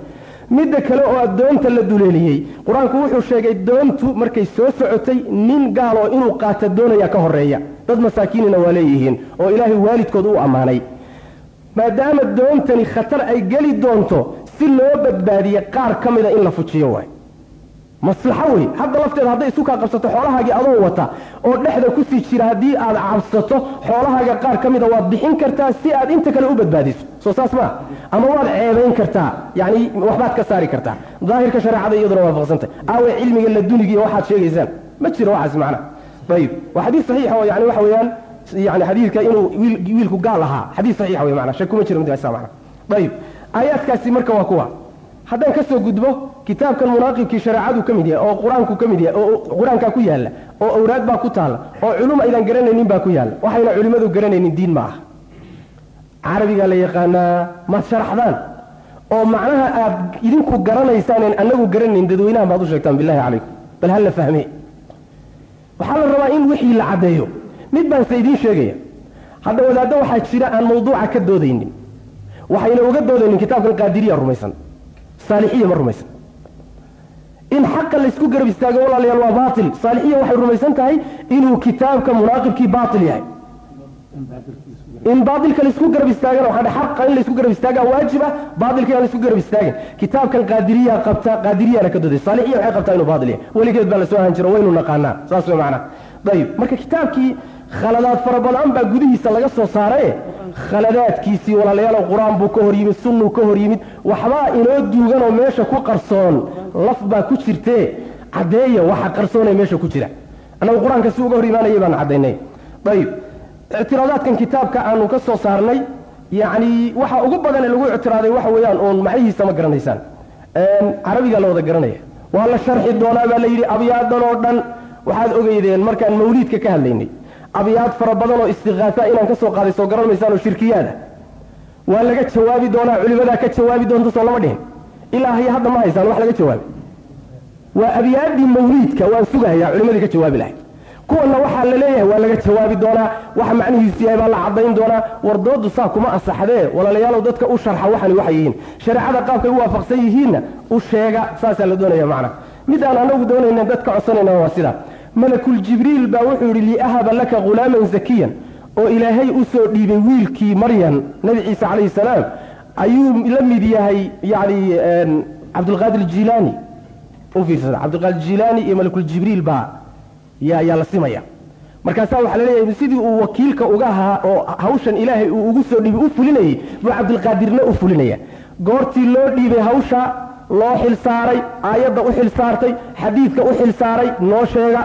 Midda kale oo addoonta la duleeliyey qur'aanku wuxuu sheegay doontu markay soo socotay nin gaaloo inuu qaata doonaya ka horreeya dad masaakiinina waa leeyihiin oo ilaahay waalidkood u ammaanay. Maadaama doontani khatar ay geli doonto si loo badbaadiye qaar ka mida in la fujiyo waay maslaxo wey hadda lafteeda hadday isu kaa qabsato xoolahaagii adoo wata oo dhexda ku sii jira haddii aad cabsato xoolahaaga qaar ka mida waad bixin kartaa si aad inta kale u badbaadiso. Soo saas maa ama waad ceebayn kartaa yani waxbaad ka saari kartaa. Daahirka shareecada iyaduna waafaqsantay aawe cilmiga ladunigiiyo waxaad sheegaysaan. Ma jiro waxaas macna. Ayib. Waa xadiis saxiixa oo yani waxa weeyaan yani xadiidka inuu wiilku gaal ahaa. Xadiis saxiixa wey mana shak kuma jiro mana ayib. Aayaadkaasi marka waa kuwa haddaan ka soo gudbo kitaabkan munaaqibkii shareecadu ka mid yahay oo qur'aanku ka mid yahay oo qur'aankaa ku yaalla oo awraad baa ku taalla oo culum aydan garanaynin baa ku yaalla waxayna culimmadu garanaynin diin ma aha carabigaa la yaqaanaa maad sharaxdaan? Oo macnaha aad idinku garanaysaanen annagu garanayn dadweynahan baad u sheegtaan bilahi calaykum bal hala fahme. Waxaa la rabaa in wixii la caddeeyo. Mid baan idiin sheegaya. Hadda wadaaddo waxaa jira aan mawduuca ka doodaynin. Waxayna uga doodaynin kitaabkan qaadiriya rumaysan saalixiya ma rumaysan. In xaqa laysku garab istaago walaalayaal waa baatil. Saalixiya waxay rumaysan tahay inuu kitaabka munaaqibkii baatil yahay. In baatilka laysku garab istaagana waxaa xaqa in laysku garab istaagaa waajiba baatilka aan laysku garab istaagin kitaabkan qaadiriya qabta qaadiriyana ka dooday saalixiya waxay qabtaa inuu baatil yahay. Weligeed baa la soo ahan jiro waynu naqaanaa. Saas way macnaa. Ayib marka kitaabkii khaladaad fara badan baa gudihiisa laga soo saaraye khaladaadkiisii walaalayaal qur'aan buu ka hor yimid sunnuu ka hor yimid waxbaa inoo duuganoo meesha ku qarsoon laf baa ku jirtee caddeeya waxa qarsoonee meesha ku jira. Annagu qur'aanka si uga hor imaanayay baan caddaynay. Ayib ictiraadaadkan kitaabka aanu ka soo saarnay yacni waxa ugu badan ee lagu ictiraaday waxa weeyaan uun maxyihiisa ma garanaysaan. Carabigaa la wada garanaya. Waa la sharxi doonaa baa la yidhi abyaadan oo dhan waxaad ogeydeen markaan mawliidka ka hadlaynay abyaad fara badan oo istiqaasa inaan ka soo qaaday soo garan maysaan oo shirkiyaada waa laga jawaabi doonaa culimadaa ka jawaabi doonta soo lama dhihin. Ilaa hay hadda ma haysaan wax laga jawaabi. Waa abyaaddii mawliidka waan sugahayaa culimadii ka jawaabi lahayd. Kuwanna waxaa la leeyahay waa laga jawaabi doonaa waxa macnihiisu yahay baa la caddayn doonaa wardoodu saa kuma asaxdee walaalayaalow dadka u sharxa waxani waxay yihiin. Shareecada qaabkay u waafaqsan yihiinna u sheega saasaa la doonaya macna. Mid aan anagu doonayna dadka codsanayna waa sidaa malakul jibriil baa wuxuu yidhi liahaba laka ghulaaman zakiyan. oo ilaahay u soo dhiibay wiilkii maryan nebi ciise calayhi salaam ayuu la mid yahay yacni cabdulqaadir jilaani u fiirsada cabdulqaadir jilaani iyo malakul jibriil baa yaa la simaya. Markaasaa waxaa la leeyahay sidii uu wakiilka uga ahaa oo hawshan ilaahay uu ugu soo dhiibay u fulinayey buu cabdulqaadirna u fulinaya. Goortii loo dhiibay hawsha loo xil saaray aayadda u xil saartay xadiidka u xil saaray noo sheega